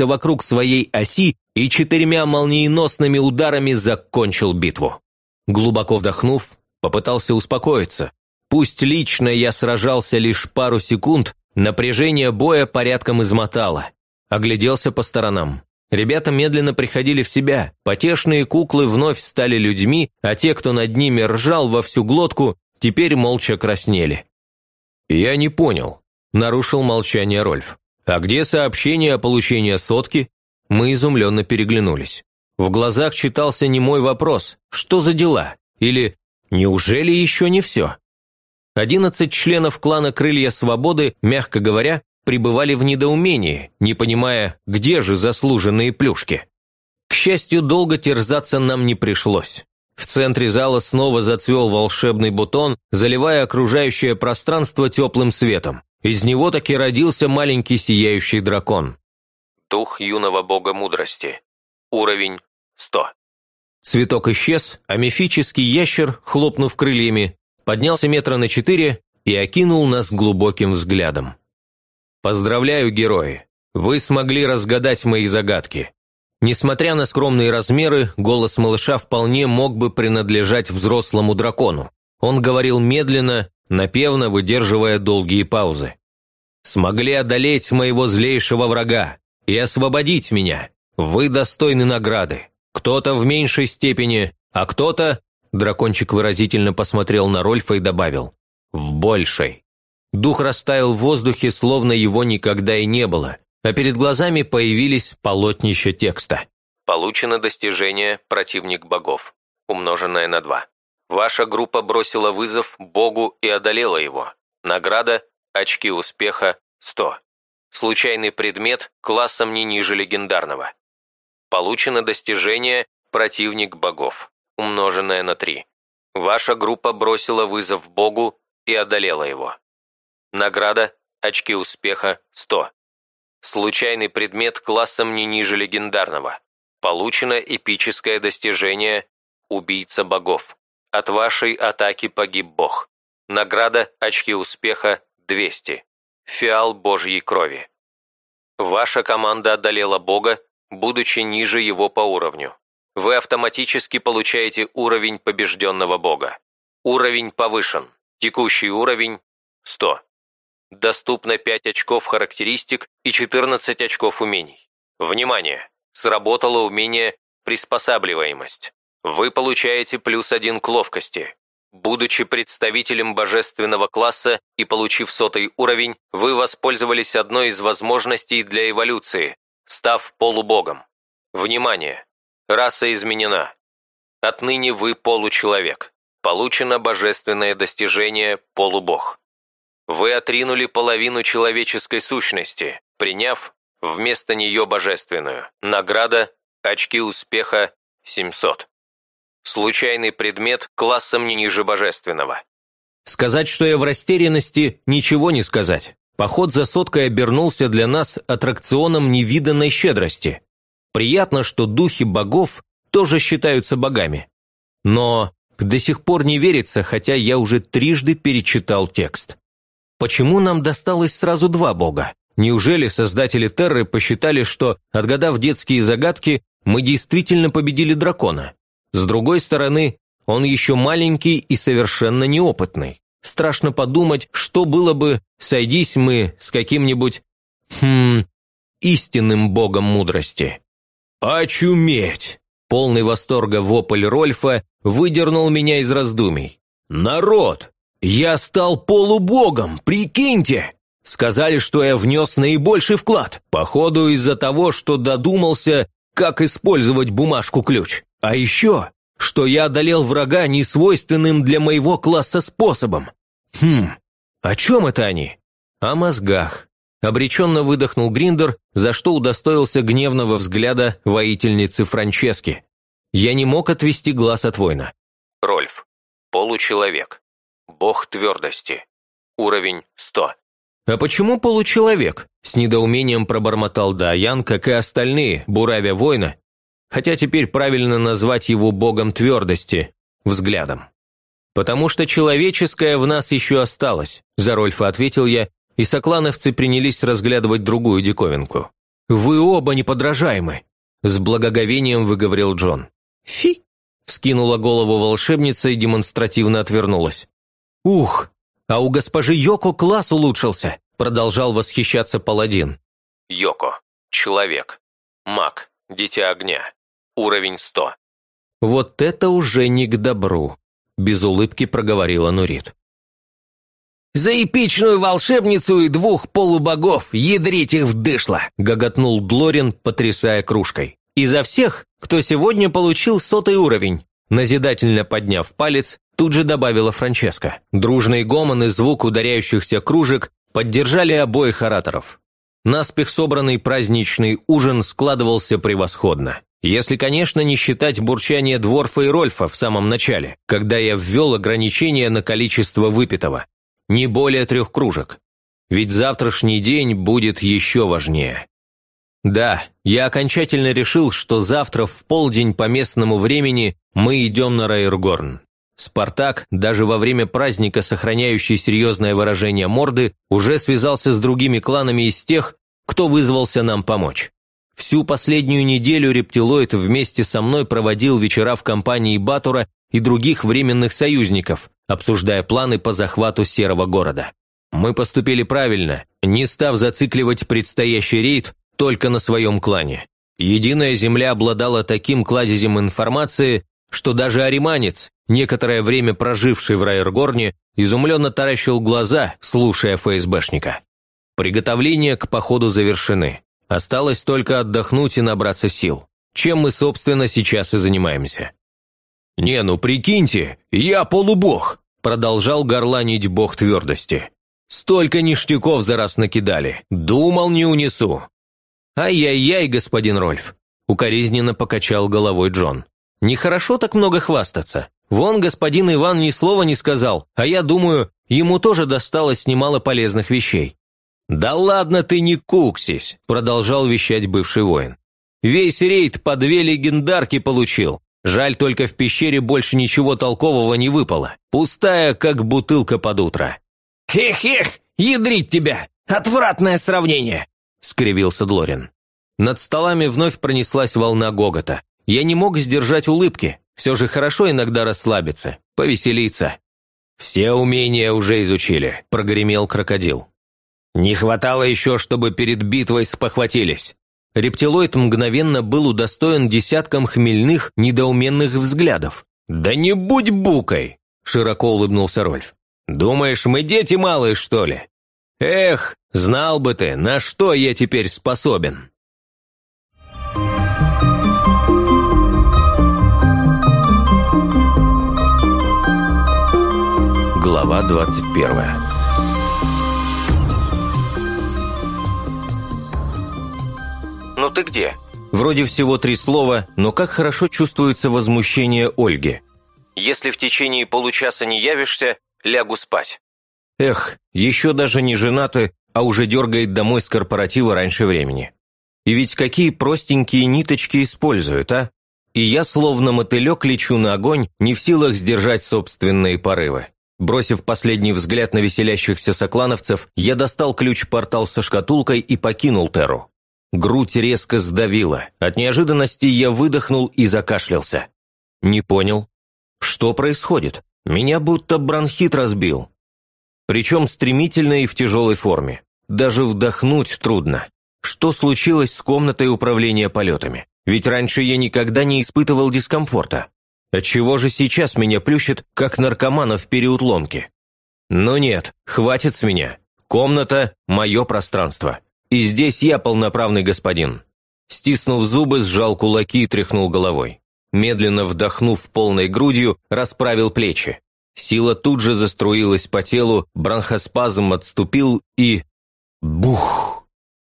вокруг своей оси и четырьмя молниеносными ударами закончил битву. Глубоко вдохнув, попытался успокоиться. Пусть лично я сражался лишь пару секунд, напряжение боя порядком измотало. Огляделся по сторонам. Ребята медленно приходили в себя, потешные куклы вновь стали людьми, а те, кто над ними ржал во всю глотку, теперь молча краснели. «Я не понял», – нарушил молчание Рольф. «А где сообщение о получении сотки?» Мы изумленно переглянулись. В глазах читался немой вопрос «Что за дела?» или «Неужели еще не все?» Одиннадцать членов клана «Крылья Свободы», мягко говоря, пребывали в недоумении, не понимая, где же заслуженные плюшки. К счастью, долго терзаться нам не пришлось. В центре зала снова зацвел волшебный бутон, заливая окружающее пространство теплым светом. Из него таки родился маленький сияющий дракон. Дух юного бога мудрости. Уровень 100. Цветок исчез, а мифический ящер, хлопнув крыльями, поднялся метра на четыре и окинул нас глубоким взглядом. «Поздравляю, герои! Вы смогли разгадать мои загадки. Несмотря на скромные размеры, голос малыша вполне мог бы принадлежать взрослому дракону. Он говорил медленно, напевно выдерживая долгие паузы. «Смогли одолеть моего злейшего врага и освободить меня. Вы достойны награды. Кто-то в меньшей степени, а кто-то...» Дракончик выразительно посмотрел на Рольфа и добавил. «В большей». Дух растаял в воздухе, словно его никогда и не было, а перед глазами появились полотнища текста. Получено достижение «Противник богов», умноженное на 2. Ваша группа бросила вызов Богу и одолела его. Награда – очки успеха – 100. Случайный предмет классом не ниже легендарного. Получено достижение «Противник богов», умноженное на 3. Ваша группа бросила вызов Богу и одолела его. Награда – очки успеха – 100. Случайный предмет классом не ниже легендарного. Получено эпическое достижение «Убийца богов». От вашей атаки погиб бог. Награда – очки успеха – 200. Фиал божьей крови. Ваша команда одолела бога, будучи ниже его по уровню. Вы автоматически получаете уровень побежденного бога. Уровень повышен. Текущий уровень – 100. Доступно 5 очков характеристик и 14 очков умений. Внимание! Сработало умение «Приспосабливаемость». Вы получаете плюс один к ловкости. Будучи представителем божественного класса и получив сотый уровень, вы воспользовались одной из возможностей для эволюции, став полубогом. Внимание! Раса изменена. Отныне вы получеловек. Получено божественное достижение «Полубог». Вы отринули половину человеческой сущности, приняв вместо нее божественную. Награда – очки успеха 700. Случайный предмет классом не ниже божественного. Сказать, что я в растерянности, ничего не сказать. Поход за соткой обернулся для нас аттракционом невиданной щедрости. Приятно, что духи богов тоже считаются богами. Но до сих пор не верится, хотя я уже трижды перечитал текст. Почему нам досталось сразу два бога? Неужели создатели Терры посчитали, что, отгадав детские загадки, мы действительно победили дракона? С другой стороны, он еще маленький и совершенно неопытный. Страшно подумать, что было бы, сойдись мы с каким-нибудь, хм, истинным богом мудрости. «Очуметь!» Полный восторга вопль Рольфа выдернул меня из раздумий. «Народ! «Я стал полубогом, прикиньте!» Сказали, что я внес наибольший вклад, походу из-за того, что додумался, как использовать бумажку-ключ. А еще, что я одолел врага несвойственным для моего класса способом. Хм, о чем это они? О мозгах. Обреченно выдохнул Гриндер, за что удостоился гневного взгляда воительницы Франчески. Я не мог отвести глаз от воина. Рольф. Получеловек. Бог твердости. Уровень 100. «А почему получеловек?» – с недоумением пробормотал Даян, как и остальные, буравя воина, хотя теперь правильно назвать его богом твердости, взглядом. «Потому что человеческое в нас еще осталось», – за Рольфа ответил я, и соклановцы принялись разглядывать другую диковинку. Вы оба неподражаемы!» С благоговением выговорил Джон. «Фи!» – вскинула голову волшебница и демонстративно отвернулась. «Ух, а у госпожи Йоко класс улучшился!» – продолжал восхищаться паладин. Йоко. Человек. Маг. Дитя огня. Уровень 100. «Вот это уже не к добру», – без улыбки проговорила Нурит. «За эпичную волшебницу и двух полубогов! Ядрить их вдышло!» – гоготнул Глорин, потрясая кружкой. «И за всех, кто сегодня получил сотый уровень!» Назидательно подняв палец, тут же добавила Франческа. Дружный гомон и звук ударяющихся кружек поддержали обоих ораторов. Наспех собранный праздничный ужин складывался превосходно. Если, конечно, не считать бурчание Дворфа и Рольфа в самом начале, когда я ввел ограничение на количество выпитого. Не более трех кружек. Ведь завтрашний день будет еще важнее. Да, я окончательно решил, что завтра в полдень по местному времени мы идем на Райергорн. Спартак, даже во время праздника, сохраняющий серьезное выражение морды, уже связался с другими кланами из тех, кто вызвался нам помочь. Всю последнюю неделю рептилоид вместе со мной проводил вечера в компании Батура и других временных союзников, обсуждая планы по захвату Серого города. Мы поступили правильно, не став зацикливать предстоящий рейд только на своем клане. Единая земля обладала таким кладезем информации, что даже ариманец, некоторое время проживший в Райергорне, изумленно таращил глаза, слушая ФСБшника. Приготовления к походу завершены. Осталось только отдохнуть и набраться сил. Чем мы, собственно, сейчас и занимаемся. «Не, ну прикиньте, я полубог!» Продолжал горланить бог твердости. «Столько ништяков за раз накидали. Думал, не унесу». «Ай-яй-яй, господин Рольф!» Укоризненно покачал головой Джон. «Нехорошо так много хвастаться. Вон господин Иван ни слова не сказал, а я думаю, ему тоже досталось немало полезных вещей». «Да ладно ты не куксись», – продолжал вещать бывший воин. «Весь рейд по две легендарки получил. Жаль, только в пещере больше ничего толкового не выпало. Пустая, как бутылка под утро». «Хех-хех, ядрить тебя! Отвратное сравнение!» – скривился Длорин. Над столами вновь пронеслась волна гогота. Я не мог сдержать улыбки. Все же хорошо иногда расслабиться, повеселиться. «Все умения уже изучили», – прогремел крокодил. «Не хватало еще, чтобы перед битвой спохватились». Рептилоид мгновенно был удостоен десяткам хмельных, недоуменных взглядов. «Да не будь букой!» – широко улыбнулся Рольф. «Думаешь, мы дети малые, что ли? Эх, знал бы ты, на что я теперь способен!» Глава двадцать первая «Ну ты где?» Вроде всего три слова, но как хорошо чувствуется возмущение Ольги. «Если в течение получаса не явишься, лягу спать». Эх, еще даже не женаты, а уже дергает домой с корпоратива раньше времени. И ведь какие простенькие ниточки используют, а? И я словно мотылек лечу на огонь, не в силах сдержать собственные порывы. Бросив последний взгляд на веселящихся соклановцев, я достал ключ-портал со шкатулкой и покинул Терру. Грудь резко сдавила. От неожиданности я выдохнул и закашлялся. Не понял. Что происходит? Меня будто бронхит разбил. Причем стремительно и в тяжелой форме. Даже вдохнуть трудно. Что случилось с комнатой управления полетами? Ведь раньше я никогда не испытывал дискомфорта. Отчего же сейчас меня плющит, как наркомана в период ломки? Но нет, хватит с меня. Комната – мое пространство. И здесь я полноправный господин». Стиснув зубы, сжал кулаки и тряхнул головой. Медленно вдохнув полной грудью, расправил плечи. Сила тут же заструилась по телу, бронхоспазм отступил и... Бух!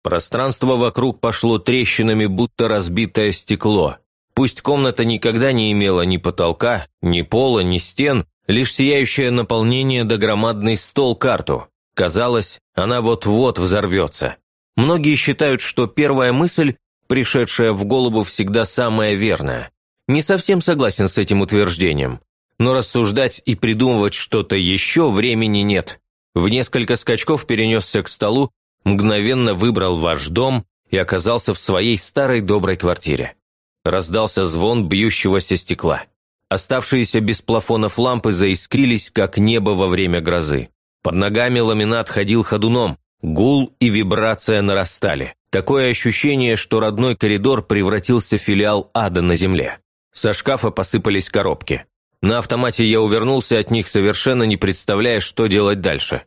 Пространство вокруг пошло трещинами, будто разбитое стекло. Пусть комната никогда не имела ни потолка, ни пола, ни стен, лишь сияющее наполнение да громадный стол-карту. Казалось, она вот-вот взорвется. Многие считают, что первая мысль, пришедшая в голову, всегда самая верная. Не совсем согласен с этим утверждением. Но рассуждать и придумывать что-то еще времени нет. В несколько скачков перенесся к столу, мгновенно выбрал ваш дом и оказался в своей старой доброй квартире. Раздался звон бьющегося стекла. Оставшиеся без плафонов лампы заискрились, как небо во время грозы. Под ногами ламинат ходил ходуном, гул и вибрация нарастали. Такое ощущение, что родной коридор превратился в филиал ада на земле. Со шкафа посыпались коробки. На автомате я увернулся от них, совершенно не представляя, что делать дальше.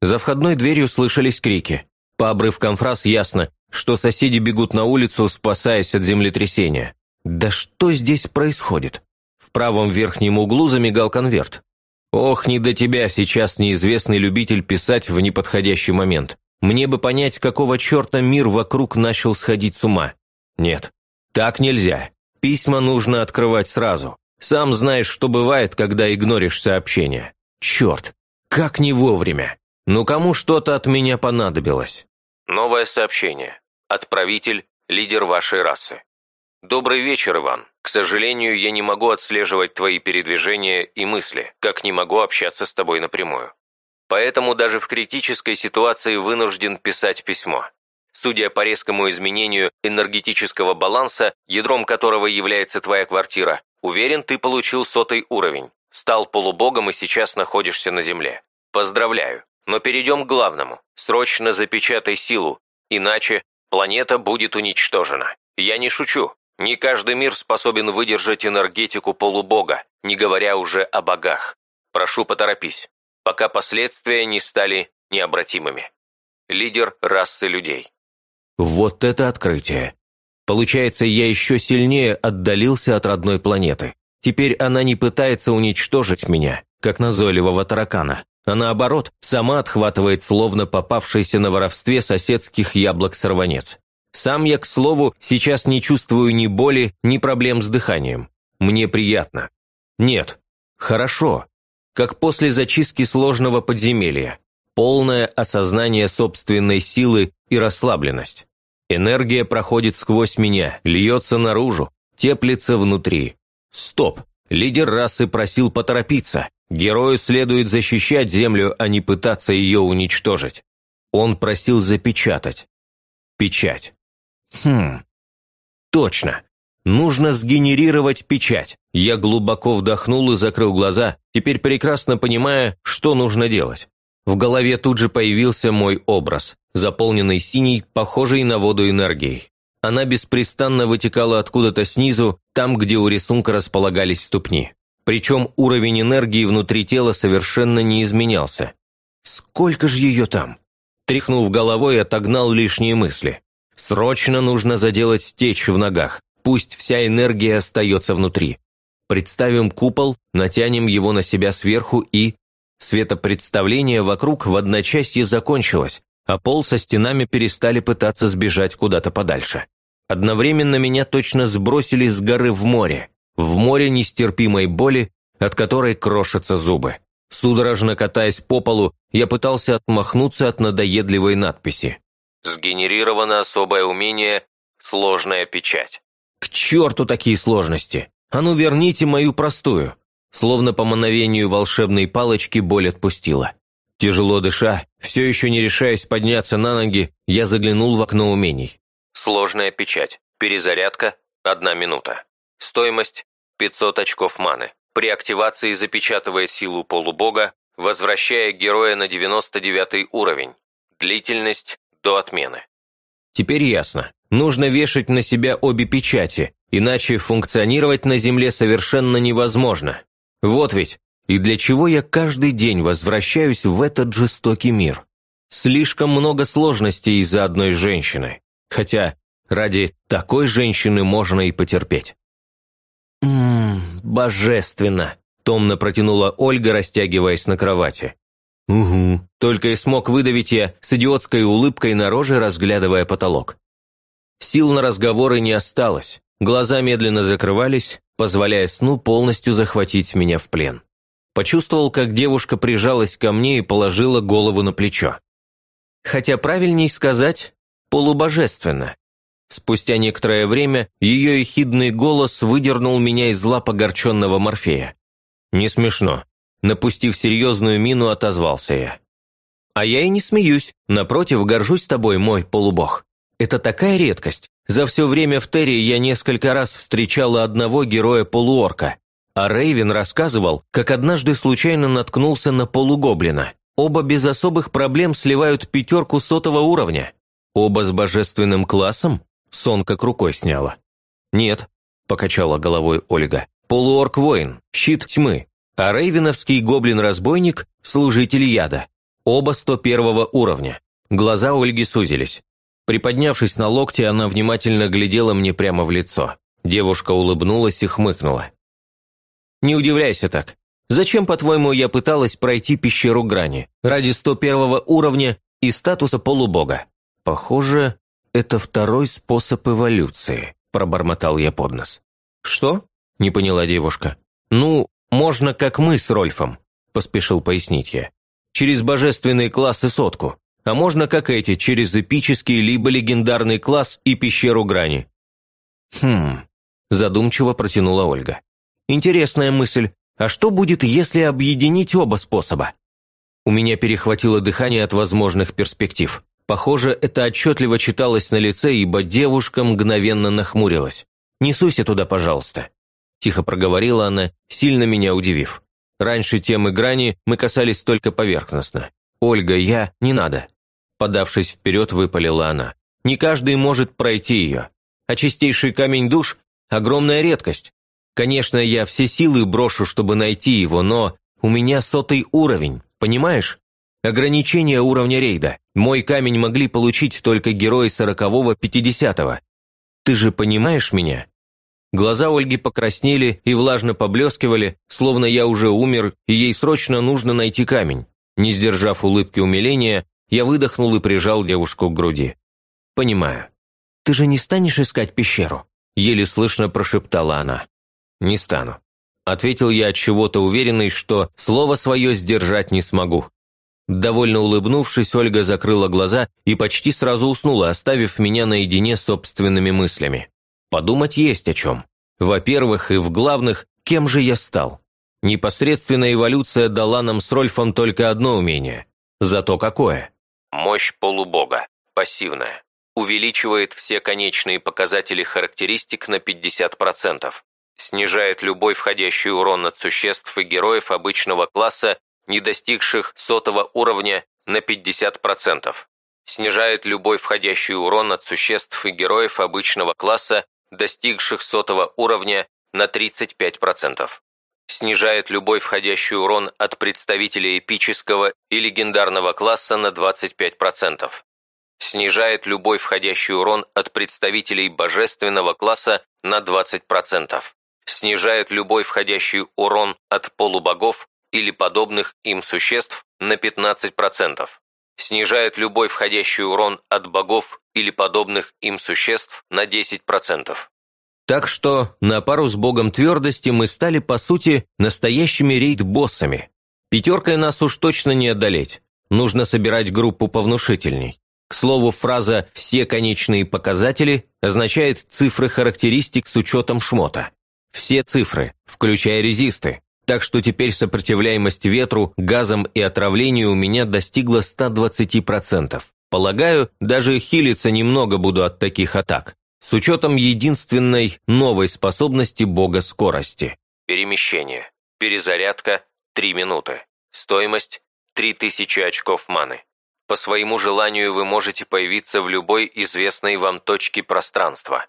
За входной дверью слышались крики. По обрывкам фраз ясно, что соседи бегут на улицу, спасаясь от землетрясения. Да что здесь происходит? В правом верхнем углу замигал конверт. Ох, не до тебя сейчас неизвестный любитель писать в неподходящий момент. Мне бы понять, какого черта мир вокруг начал сходить с ума. Нет, так нельзя. Письма нужно открывать сразу. Сам знаешь, что бывает, когда игноришь сообщение. Черт, как не вовремя. Ну кому что-то от меня понадобилось? Новое сообщение. Отправитель – лидер вашей расы. Добрый вечер, Иван. К сожалению, я не могу отслеживать твои передвижения и мысли, как не могу общаться с тобой напрямую. Поэтому даже в критической ситуации вынужден писать письмо. Судя по резкому изменению энергетического баланса, ядром которого является твоя квартира, уверен, ты получил сотый уровень, стал полубогом и сейчас находишься на Земле. Поздравляю. Но перейдем к главному. Срочно запечатай силу, иначе планета будет уничтожена. Я не шучу. Не каждый мир способен выдержать энергетику полубога, не говоря уже о богах. Прошу, поторопись пока последствия не стали необратимыми. Лидер расы людей. Вот это открытие. Получается, я еще сильнее отдалился от родной планеты. Теперь она не пытается уничтожить меня, как назойливого таракана, а наоборот, сама отхватывает словно попавшийся на воровстве соседских яблок сорванец. Сам я, к слову, сейчас не чувствую ни боли, ни проблем с дыханием. Мне приятно. Нет, хорошо, как после зачистки сложного подземелья, полное осознание собственной силы и расслабленность. Энергия проходит сквозь меня, льется наружу, теплится внутри. Стоп! Лидер расы просил поторопиться. Герою следует защищать Землю, а не пытаться ее уничтожить. Он просил запечатать. Печать. Хм. Точно. Нужно сгенерировать печать. Я глубоко вдохнул и закрыл глаза, теперь прекрасно понимая, что нужно делать. В голове тут же появился мой образ, заполненный синей, похожей на воду энергией. Она беспрестанно вытекала откуда-то снизу, там, где у рисунка располагались ступни. Причем уровень энергии внутри тела совершенно не изменялся. Сколько же ее там? Тряхнув головой, отогнал лишние мысли. Срочно нужно заделать течь в ногах, Пусть вся энергия остается внутри. Представим купол, натянем его на себя сверху и... Светопредставление вокруг в одночасье закончилось, а пол со стенами перестали пытаться сбежать куда-то подальше. Одновременно меня точно сбросили с горы в море. В море нестерпимой боли, от которой крошатся зубы. Судорожно катаясь по полу, я пытался отмахнуться от надоедливой надписи. Сгенерировано особое умение «Сложная печать». К черту такие сложности! А ну верните мою простую!» Словно по мановению волшебной палочки боль отпустила. Тяжело дыша, все еще не решаясь подняться на ноги, я заглянул в окно умений. Сложная печать. Перезарядка – одна минута. Стоимость – 500 очков маны. При активации запечатывает силу полубога, возвращая героя на 99 уровень. Длительность – до отмены. Теперь ясно. Нужно вешать на себя обе печати, иначе функционировать на Земле совершенно невозможно. Вот ведь, и для чего я каждый день возвращаюсь в этот жестокий мир? Слишком много сложностей из-за одной женщины. Хотя ради такой женщины можно и потерпеть. «Ммм, божественно!» – томно протянула Ольга, растягиваясь на кровати. «Угу», – только и смог выдавить я с идиотской улыбкой на роже, разглядывая потолок. Сил на разговоры не осталось. Глаза медленно закрывались, позволяя сну полностью захватить меня в плен. Почувствовал, как девушка прижалась ко мне и положила голову на плечо. Хотя правильней сказать «полубожественно». Спустя некоторое время ее ехидный голос выдернул меня из лап огорченного Морфея. «Не смешно», – напустив серьезную мину, отозвался я. «А я и не смеюсь, напротив, горжусь тобой, мой полубог». Это такая редкость. За все время в Терри я несколько раз встречала одного героя-полуорка. А Рейвен рассказывал, как однажды случайно наткнулся на полугоблина. Оба без особых проблем сливают пятерку сотого уровня. Оба с божественным классом? Сон как рукой сняла. «Нет», – покачала головой Ольга. «Полуорк-воин, щит тьмы, а рейвеновский гоблин-разбойник – служитель яда. Оба 101 уровня. Глаза Ольги сузились. Приподнявшись на локте, она внимательно глядела мне прямо в лицо. Девушка улыбнулась и хмыкнула. «Не удивляйся так. Зачем, по-твоему, я пыталась пройти пещеру грани? Ради 101 уровня и статуса полубога?» «Похоже, это второй способ эволюции», – пробормотал я под нос. «Что?» – не поняла девушка. «Ну, можно как мы с Рольфом», – поспешил пояснить я. «Через божественные классы сотку а можно, как эти, через эпический либо легендарный класс и пещеру грани. Хм, задумчиво протянула Ольга. Интересная мысль. А что будет, если объединить оба способа? У меня перехватило дыхание от возможных перспектив. Похоже, это отчетливо читалось на лице, ибо девушка мгновенно нахмурилась. «Не суйся туда, пожалуйста», – тихо проговорила она, сильно меня удивив. Раньше темы грани мы касались только поверхностно. «Ольга, я... Не надо. Подавшись вперед, выпалила она. «Не каждый может пройти ее. А чистейший камень душ – огромная редкость. Конечно, я все силы брошу, чтобы найти его, но у меня сотый уровень, понимаешь? Ограничение уровня рейда. Мой камень могли получить только герои сорокового, пятидесятого. Ты же понимаешь меня?» Глаза Ольги покраснели и влажно поблескивали, словно я уже умер, и ей срочно нужно найти камень. Не сдержав улыбки умиления, я выдохнул и прижал девушку к груди. «Понимаю. Ты же не станешь искать пещеру?» Еле слышно прошептала она. «Не стану», – ответил я от чего-то уверенный, что слово свое сдержать не смогу. Довольно улыбнувшись, Ольга закрыла глаза и почти сразу уснула, оставив меня наедине с собственными мыслями. Подумать есть о чем. Во-первых, и в главных, кем же я стал? Непосредственная эволюция дала нам с Рольфом только одно умение. Зато какое? Мощь полубога. Пассивная. Увеличивает все конечные показатели характеристик на 50%. Снижает любой входящий урон от существ и героев обычного класса, не достигших сотого уровня, на 50%. Снижает любой входящий урон от существ и героев обычного класса, достигших сотого уровня, на 35% снижает любой входящий урон от представителей эпического и легендарного класса на 25%. Снижает любой входящий урон от представителей божественного класса на 20%. Снижает любой входящий урон от полубогов или подобных им существ на 15%. Снижает любой входящий урон от богов или подобных им существ на 10%. Так что на пару с богом твердости мы стали, по сути, настоящими рейд-боссами. Пятеркой нас уж точно не одолеть. Нужно собирать группу повнушительней. К слову, фраза «все конечные показатели» означает цифры характеристик с учетом шмота. Все цифры, включая резисты. Так что теперь сопротивляемость ветру, газам и отравлению у меня достигла 120%. Полагаю, даже хилиться немного буду от таких атак с учетом единственной новой способности бога скорости. Перемещение. Перезарядка – 3 минуты. Стоимость – 3000 очков маны. По своему желанию вы можете появиться в любой известной вам точке пространства.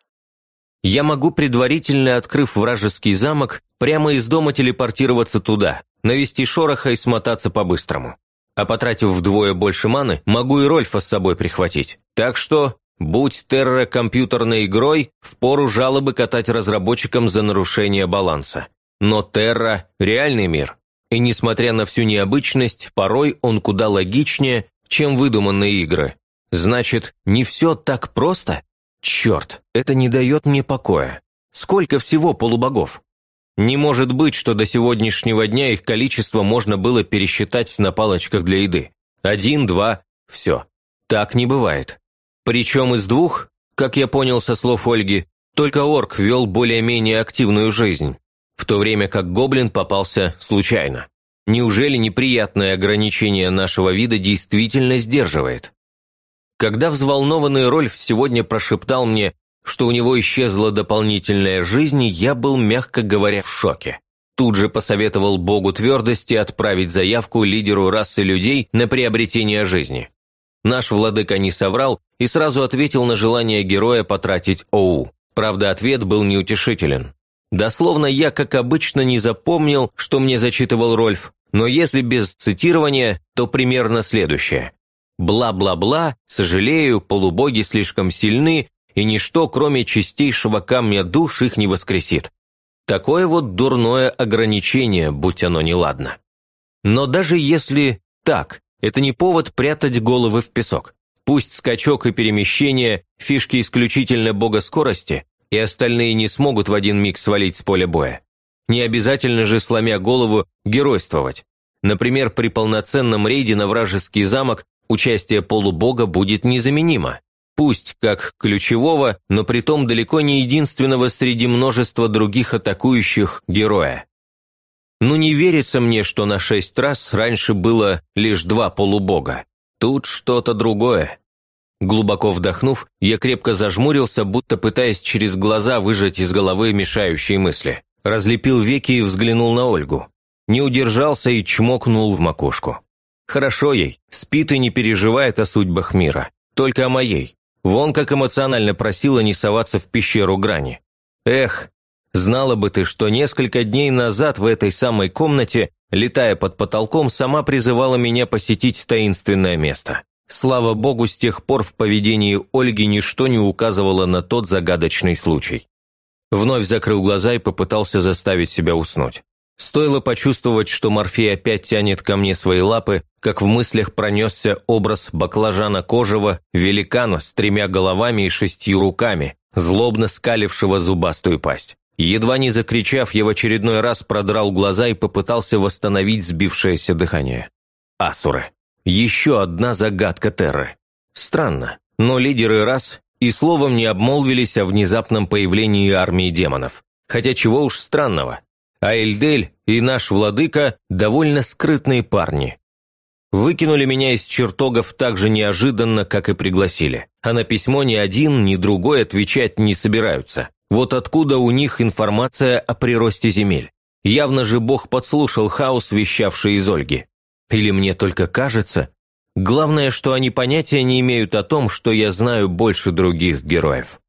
Я могу, предварительно открыв вражеский замок, прямо из дома телепортироваться туда, навести шороха и смотаться по-быстрому. А потратив вдвое больше маны, могу и Рольфа с собой прихватить. Так что Будь Терра компьютерной игрой, впору жалобы катать разработчикам за нарушение баланса. Но Терра – реальный мир. И несмотря на всю необычность, порой он куда логичнее, чем выдуманные игры. Значит, не все так просто? Черт, это не дает мне покоя. Сколько всего полубогов? Не может быть, что до сегодняшнего дня их количество можно было пересчитать на палочках для еды. Один, два, все. Так не бывает. Причем из двух, как я понял со слов Ольги, только орк вел более-менее активную жизнь, в то время как гоблин попался случайно. Неужели неприятное ограничение нашего вида действительно сдерживает? Когда взволнованный Рольф сегодня прошептал мне, что у него исчезла дополнительная жизнь, я был, мягко говоря, в шоке. Тут же посоветовал Богу твердости отправить заявку лидеру расы людей на приобретение жизни. Наш владыка не соврал и сразу ответил на желание героя потратить ОУ. Правда, ответ был неутешителен. Дословно я, как обычно, не запомнил, что мне зачитывал Рольф, но если без цитирования, то примерно следующее. Бла-бла-бла, сожалею, полубоги слишком сильны, и ничто, кроме чистейшего камня душ, их не воскресит. Такое вот дурное ограничение, будь оно неладно. Но даже если так, это не повод прятать головы в песок. Пусть скачок и перемещение – фишки исключительно бога скорости, и остальные не смогут в один миг свалить с поля боя. Не обязательно же, сломя голову, геройствовать. Например, при полноценном рейде на вражеский замок участие полубога будет незаменимо. Пусть как ключевого, но притом далеко не единственного среди множества других атакующих героя. Ну не верится мне, что на шесть раз раньше было лишь два полубога. Тут что-то другое. Глубоко вдохнув, я крепко зажмурился, будто пытаясь через глаза выжать из головы мешающие мысли. Разлепил веки и взглянул на Ольгу. Не удержался и чмокнул в макушку. Хорошо ей, спит и не переживает о судьбах мира. Только о моей. Вон как эмоционально просила не соваться в пещеру грани. Эх, Знала бы ты, что несколько дней назад в этой самой комнате, летая под потолком, сама призывала меня посетить таинственное место. Слава богу, с тех пор в поведении Ольги ничто не указывало на тот загадочный случай. Вновь закрыл глаза и попытался заставить себя уснуть. Стоило почувствовать, что Морфей опять тянет ко мне свои лапы, как в мыслях пронесся образ баклажана кожего, великана с тремя головами и шестью руками, злобно скалившего зубастую пасть. Едва не закричав, я в очередной раз продрал глаза и попытался восстановить сбившееся дыхание. Асуры. Еще одна загадка Терры. Странно, но лидеры рас и словом не обмолвились о внезапном появлении армии демонов. Хотя чего уж странного. А Эльдель и наш владыка – довольно скрытные парни. Выкинули меня из чертогов так же неожиданно, как и пригласили. А на письмо ни один, ни другой отвечать не собираются. Вот откуда у них информация о приросте земель. Явно же Бог подслушал хаос, вещавший из Ольги. Или мне только кажется? Главное, что они понятия не имеют о том, что я знаю больше других героев.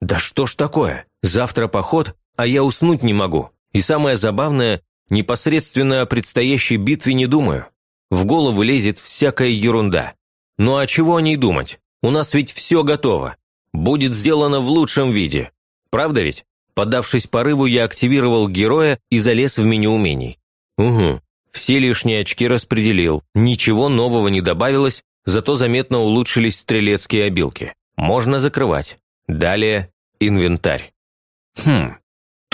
Да что ж такое? Завтра поход, а я уснуть не могу. И самое забавное, непосредственно о предстоящей битве не думаю. В голову лезет всякая ерунда. Ну а чего о ней думать? У нас ведь все готово. Будет сделано в лучшем виде. Правда ведь? Поддавшись порыву, я активировал героя и залез в меню умений. Угу. Все лишние очки распределил. Ничего нового не добавилось, зато заметно улучшились стрелецкие обилки. Можно закрывать. Далее инвентарь. Хм,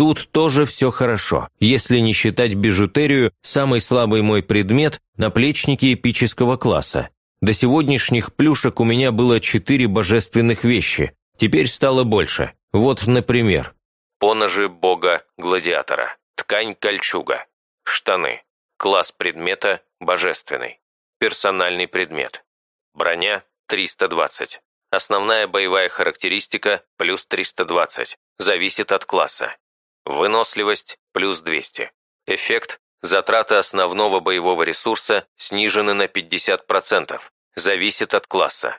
Тут тоже все хорошо, если не считать бижутерию, самый слабый мой предмет – наплечники эпического класса. До сегодняшних плюшек у меня было четыре божественных вещи, теперь стало больше. Вот, например, поножи бога-гладиатора, ткань-кольчуга, штаны, класс предмета божественный, персональный предмет, броня 320, основная боевая характеристика плюс 320, зависит от класса, выносливость плюс 200, эффект Затраты основного боевого ресурса снижены на 50%, зависит от класса.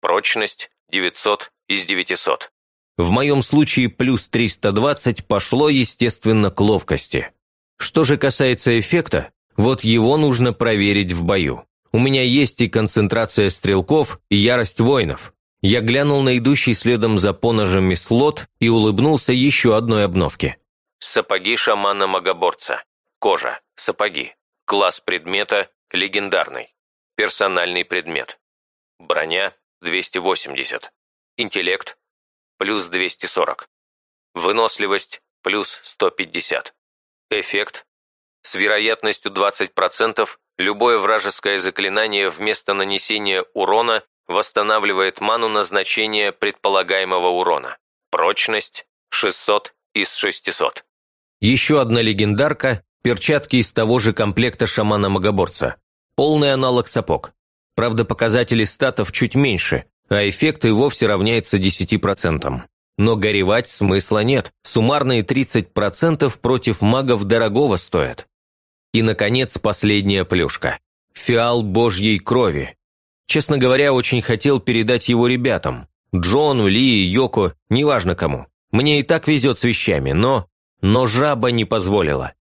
Прочность 900 из 900. В моем случае плюс 320 пошло, естественно, к ловкости. Что же касается эффекта, вот его нужно проверить в бою. У меня есть и концентрация стрелков, и ярость воинов. Я глянул на идущий следом за поножами слот и улыбнулся еще одной обновке. Сапоги шамана-магоборца. Кожа. Сапоги. Класс предмета – легендарный. Персональный предмет. Броня – 280. Интеллект плюс 240. Выносливость плюс 150. Эффект. С вероятностью 20% любое вражеское заклинание вместо нанесения урона восстанавливает ману на значение предполагаемого урона. Прочность 600 из 600. Еще одна легендарка – перчатки из того же комплекта шамана-магоборца. Полный аналог сапог. Правда, показатели статов чуть меньше, а эффект и вовсе равняется 10%. Но горевать смысла нет, суммарные 30% против магов дорогого стоят. И, наконец, последняя плюшка. Фиал божьей крови. Честно говоря, очень хотел передать его ребятам. Джону, Ли, Йоко, неважно кому. Мне и так везет с вещами, но... Но жаба не позволила.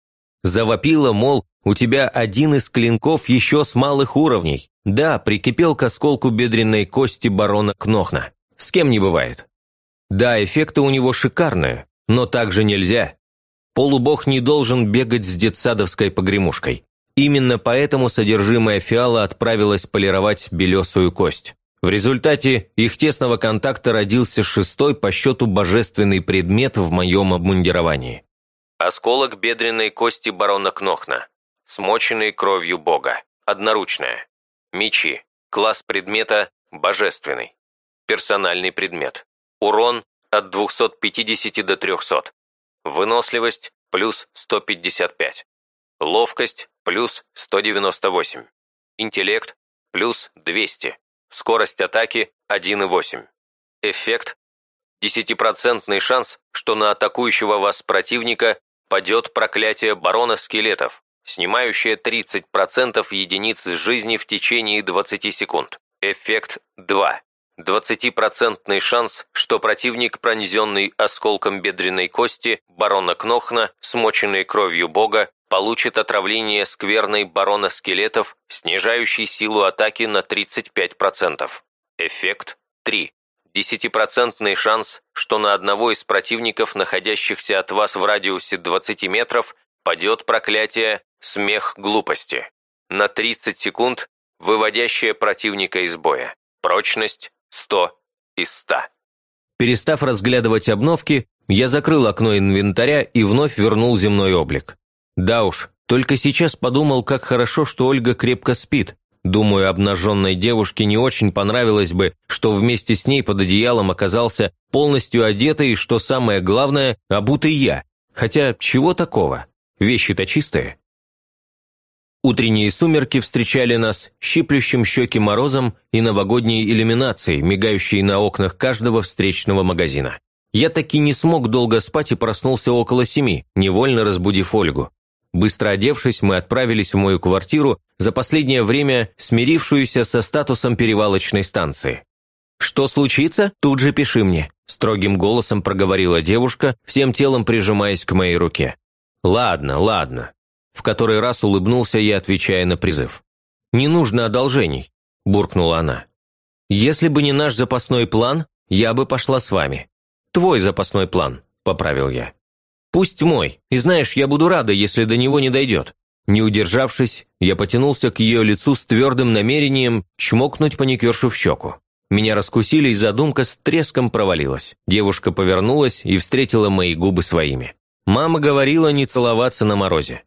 Завопила, мол, у тебя один из клинков еще с малых уровней. Да, прикипел к осколку бедренной кости барона Кнохна. С кем не бывает. Да, эффекты у него шикарные, но так же нельзя. Полубог не должен бегать с детсадовской погремушкой. Именно поэтому содержимое фиала отправилось полировать белесую кость. В результате их тесного контакта родился шестой по счету божественный предмет в моем обмундировании. Осколок бедренной кости барона Кнохна, смоченный кровью бога, одноручная. Мечи, класс предмета божественный. Персональный предмет. Урон от 250 до 300. Выносливость плюс 155. Ловкость плюс 198. Интеллект плюс 200. Скорость атаки 1,8. Эффект 10% шанс, что на атакующего вас противника падет проклятие барона скелетов, снимающее 30% единиц жизни в течение 20 секунд. Эффект 2. 20% шанс, что противник, пронзенный осколком бедренной кости барона Кнохна, смоченный кровью бога, получит отравление скверной барона скелетов, снижающий силу атаки на 35%. Эффект 3. Десятипроцентный шанс, что на одного из противников, находящихся от вас в радиусе 20 метров, падет проклятие «Смех глупости» на 30 секунд, выводящее противника из боя. Прочность 100 из 100. Перестав разглядывать обновки, я закрыл окно инвентаря и вновь вернул земной облик. Да уж, только сейчас подумал, как хорошо, что Ольга крепко спит, Думаю, обнаженной девушке не очень понравилось бы, что вместе с ней под одеялом оказался полностью одетый и, что самое главное, обутый я. Хотя, чего такого? Вещи-то чистые. Утренние сумерки встречали нас щиплющим щеки морозом и новогодней иллюминацией, мигающей на окнах каждого встречного магазина. Я таки не смог долго спать и проснулся около семи, невольно разбудив Ольгу. Быстро одевшись, мы отправились в мою квартиру, за последнее время смирившуюся со статусом перевалочной станции. «Что случится, тут же пиши мне», – строгим голосом проговорила девушка, всем телом прижимаясь к моей руке. «Ладно, ладно», – в который раз улыбнулся я, отвечая на призыв. «Не нужно одолжений», – буркнула она. «Если бы не наш запасной план, я бы пошла с вами». «Твой запасной план», – поправил я. Пусть мой, и знаешь, я буду рада, если до него не дойдет». Не удержавшись, я потянулся к ее лицу с твердым намерением чмокнуть паникершу в щеку. Меня раскусили, и задумка с треском провалилась. Девушка повернулась и встретила мои губы своими. Мама говорила не целоваться на морозе.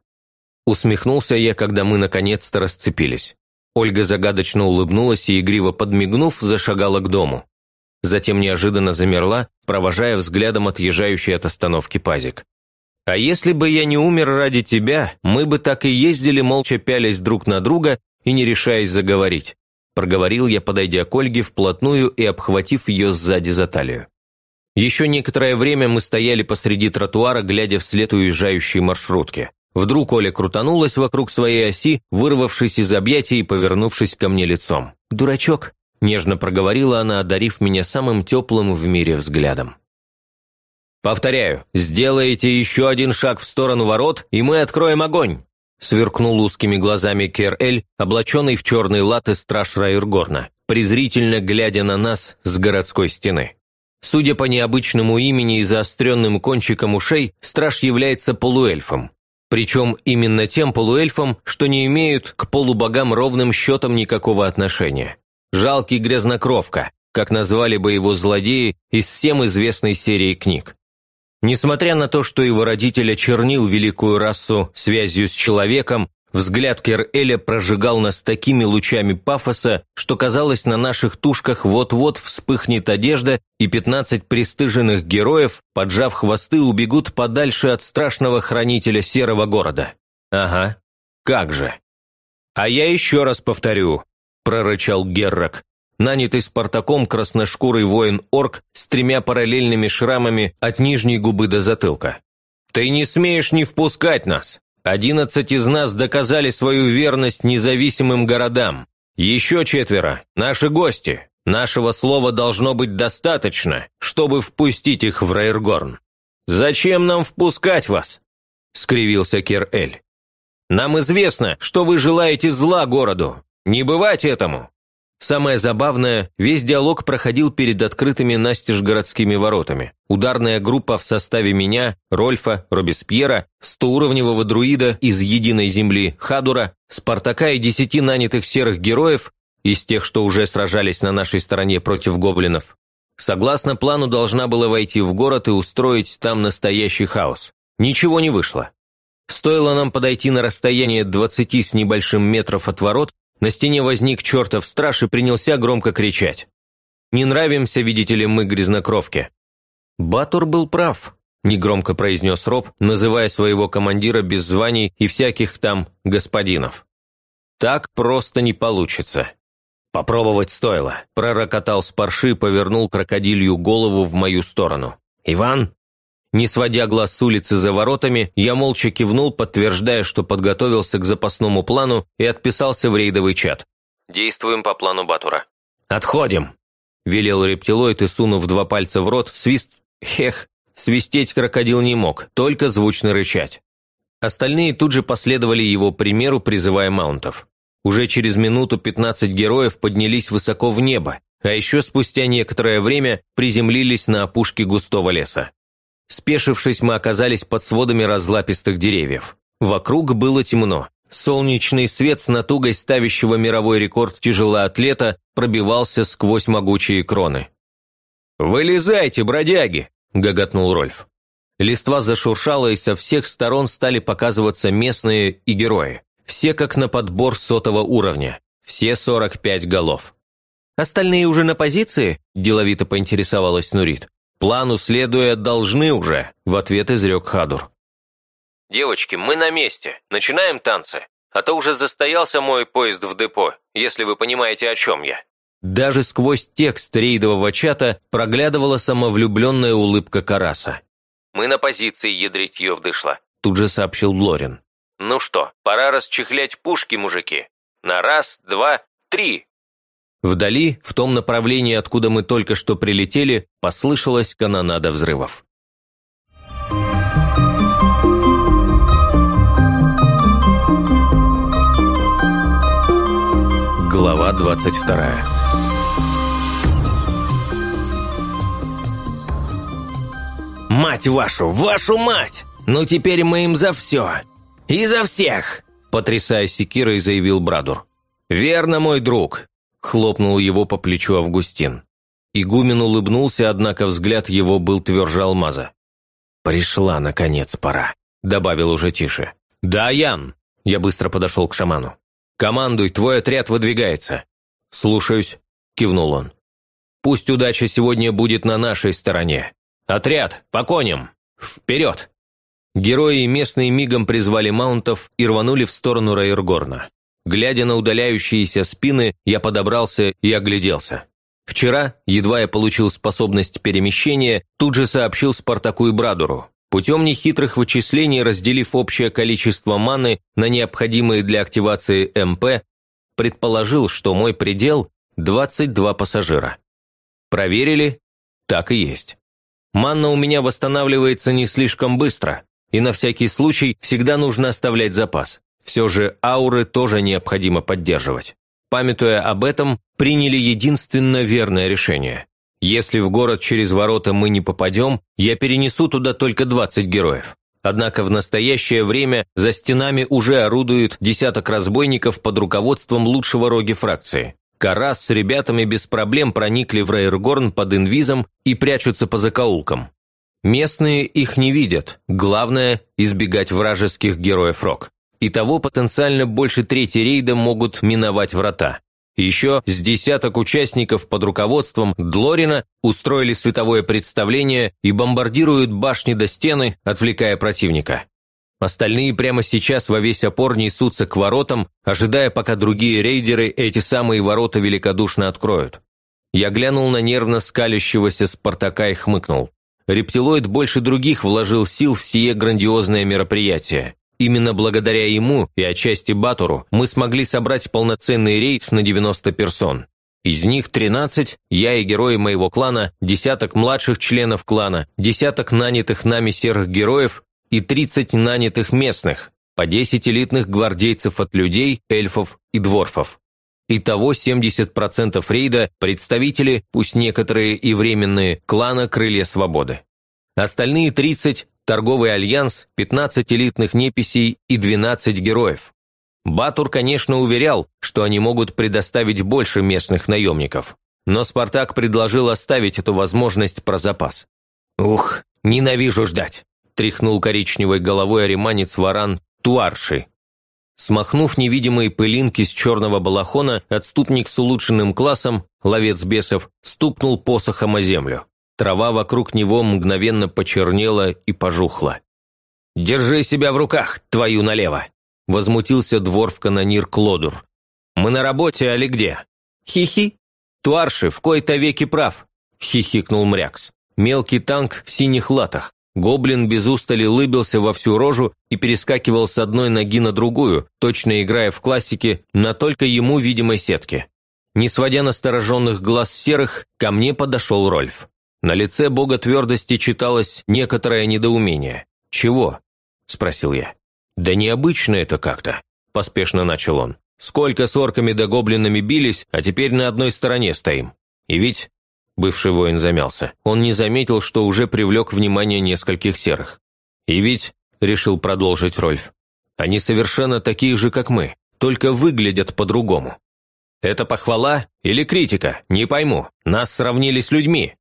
Усмехнулся я, когда мы наконец-то расцепились. Ольга загадочно улыбнулась и, игриво подмигнув, зашагала к дому. Затем неожиданно замерла, провожая взглядом отъезжающий от остановки пазик. «А если бы я не умер ради тебя, мы бы так и ездили, молча пялясь друг на друга и не решаясь заговорить», проговорил я, подойдя к Ольге вплотную и обхватив ее сзади за талию. Еще некоторое время мы стояли посреди тротуара, глядя вслед уезжающей маршрутки. Вдруг Оля крутанулась вокруг своей оси, вырвавшись из объятий и повернувшись ко мне лицом. «Дурачок», Нежно проговорила она, одарив меня самым теплым в мире взглядом. «Повторяю, сделаете еще один шаг в сторону ворот, и мы откроем огонь!» Сверкнул узкими глазами Кер-Эль, облаченный в черный латы страж Райургорна, презрительно глядя на нас с городской стены. Судя по необычному имени и заостренным кончикам ушей, страж является полуэльфом. Причем именно тем полуэльфом, что не имеют к полубогам ровным счетом никакого отношения. Жалкий грязнокровка, как назвали бы его злодеи из всем известной серии книг. Несмотря на то, что его родитель очернил великую расу связью с человеком, взгляд Кер-Эля прожигал нас такими лучами пафоса, что казалось, на наших тушках вот-вот вспыхнет одежда, и пятнадцать пристыженных героев, поджав хвосты, убегут подальше от страшного хранителя серого города. Ага, как же. А я еще раз повторю, – прорычал Геррак. Нанятый Спартаком красношкурый воин-орк с тремя параллельными шрамами от нижней губы до затылка. «Ты не смеешь не впускать нас! Одиннадцать из нас доказали свою верность независимым городам. Еще четверо – наши гости. Нашего слова должно быть достаточно, чтобы впустить их в Рейргорн. Зачем нам впускать вас?» – скривился Кер-Эль. «Нам известно, что вы желаете зла городу. Не бывать этому!» Самое забавное, весь диалог проходил перед открытыми настежь городскими воротами. Ударная группа в составе меня, Рольфа, Робеспьера, стоуровневого друида из «Единой земли» Хадура, Спартака и десяти нанятых серых героев, из тех, что уже сражались на нашей стороне против гоблинов, согласно плану должна была войти в город и устроить там настоящий хаос. Ничего не вышло. Стоило нам подойти на расстояние двадцати с небольшим метров от ворот, на стене возник чертов страж и принялся громко кричать. «Не нравимся, видите ли, мы грязнокровки». Батур был прав, негромко произнес Роб, называя своего командира без званий и всяких там господинов. «Так просто не получится». «Попробовать стоило», – пророкотал Спарши, повернул крокодилью голову в мою сторону. «Иван, не сводя глаз с улицы за воротами, я молча кивнул, подтверждая, что подготовился к запасному плану и отписался в рейдовый чат. «Действуем по плану Батура». «Отходим!» – велел рептилоид и, сунув два пальца в рот, свист... Хех, свистеть крокодил не мог, только звучно рычать. Остальные тут же последовали его примеру, призывая маунтов. Уже через минуту 15 героев поднялись высоко в небо, а еще спустя некоторое время приземлились на опушке густого леса. Спешившись, мы оказались под сводами разлапистых деревьев. Вокруг было темно. Солнечный свет с натугой ставящего мировой рекорд тяжелоатлета пробивался сквозь могучие кроны. «Вылезайте, бродяги!» – гоготнул Рольф. Листва зашуршала, и со всех сторон стали показываться местные и герои. Все как на подбор сотого уровня. Все 45 голов. «Остальные уже на позиции?» – деловито поинтересовалась Нурит. «Плану следуя, должны уже», – в ответ изрек Хадур. «Девочки, мы на месте. Начинаем танцы. А то уже застоялся мой поезд в депо, если вы понимаете, о чем я». Даже сквозь текст рейдового чата проглядывала самовлюбленная улыбка Караса. «Мы на позиции, ядрить ее вдышла», – тут же сообщил Лорин. «Ну что, пора расчехлять пушки, мужики. На раз, два, три!» Вдали, в том направлении, откуда мы только что прилетели, послышалась канонада взрывов. Глава 22 «Мать вашу, вашу мать! Ну теперь мы им за все! И за всех!» Потрясая секирой, заявил Брадур. «Верно, мой друг. Хлопнул его по плечу Августин. Игумен улыбнулся, однако взгляд его был тверже алмаза. «Пришла, наконец, пора», – добавил уже тише. «Да, Ян!» – я быстро подошел к шаману. «Командуй, твой отряд выдвигается». «Слушаюсь», – кивнул он. «Пусть удача сегодня будет на нашей стороне. Отряд, по коням! Вперед!» Герои местные мигом призвали маунтов и рванули в сторону Райергорна. Глядя на удаляющиеся спины, я подобрался и огляделся. Вчера, едва я получил способность перемещения, тут же сообщил Спартаку и Брадуру. Путем нехитрых вычислений, разделив общее количество маны на необходимые для активации МП, предположил, что мой предел – 22 пассажира. Проверили? Так и есть. Манна у меня восстанавливается не слишком быстро, и на всякий случай всегда нужно оставлять запас. Все же ауры тоже необходимо поддерживать. Памятуя об этом, приняли единственно верное решение. Если в город через ворота мы не попадем, я перенесу туда только 20 героев. Однако в настоящее время за стенами уже орудуют десяток разбойников под руководством лучшего роги фракции. Карас с ребятами без проблем проникли в Рейргорн под инвизом и прячутся по закоулкам. Местные их не видят, главное – избегать вражеских героев Рок. Итого потенциально больше трети рейда могут миновать врата. Еще с десяток участников под руководством Длорина устроили световое представление и бомбардируют башни до стены, отвлекая противника. Остальные прямо сейчас во весь опор несутся к воротам, ожидая, пока другие рейдеры эти самые ворота великодушно откроют. Я глянул на нервно скалящегося Спартака и хмыкнул. Рептилоид больше других вложил сил в сие грандиозное мероприятие. Именно благодаря ему и отчасти Батуру мы смогли собрать полноценный рейд на 90 персон. Из них 13 – я и герои моего клана, десяток младших членов клана, десяток нанятых нами серых героев и 30 нанятых местных, по 10 элитных гвардейцев от людей, эльфов и дворфов. Итого 70% рейда – представители, пусть некоторые и временные, клана Крылья Свободы. Остальные 30 – торговый альянс, 15 элитных неписей и 12 героев. Батур, конечно, уверял, что они могут предоставить больше местных наемников. Но Спартак предложил оставить эту возможность про запас. «Ух, ненавижу ждать!» – тряхнул коричневой головой ариманец Варан Туарши, Смахнув невидимые пылинки с черного балахона, отступник с улучшенным классом, ловец бесов, стукнул посохом о землю. Трава вокруг него мгновенно почернела и пожухла. «Держи себя в руках, твою налево!» – возмутился дворф-канонир Клодур. «Мы на работе, али где?» «Хи-хи!» «Туарши в кои-то веки прав!» – хихикнул Мрякс. Мелкий танк в синих латах. Гоблин без устали лыбился во всю рожу и перескакивал с одной ноги на другую, точно играя в классике на только ему видимой сетке. Не сводя настороженных глаз серых, ко мне подошел Рольф. На лице бога твердости читалось некоторое недоумение. «Чего?» – спросил я. «Да необычно это как-то», – поспешно начал он. «Сколько с орками да гоблинами бились, а теперь на одной стороне стоим. И ведь Бывший воин замялся. Он не заметил, что уже привлек внимание нескольких серых. «И ведь», – решил продолжить Рольф, – «они совершенно такие же, как мы, только выглядят по-другому». «Это похвала или критика? Не пойму. Нас сравнили с людьми».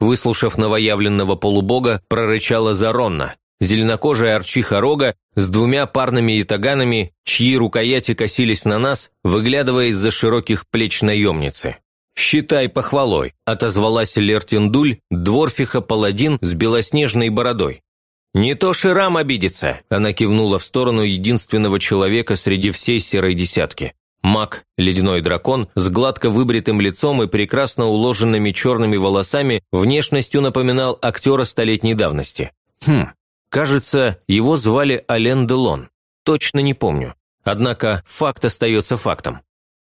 Выслушав новоявленного полубога, прорычала Заронна, зеленокожая арчиха рога с двумя парными итаганами, чьи рукояти косились на нас, выглядывая из-за широких плеч наемницы. «Считай похвалой», – отозвалась Лертиндуль, дворфиха-паладин с белоснежной бородой. «Не то Ширам обидится», – она кивнула в сторону единственного человека среди всей серой десятки. Маг, ледяной дракон, с гладко выбритым лицом и прекрасно уложенными черными волосами, внешностью напоминал актера столетней давности. Хм, кажется, его звали Ален Делон. Точно не помню. Однако факт остается фактом.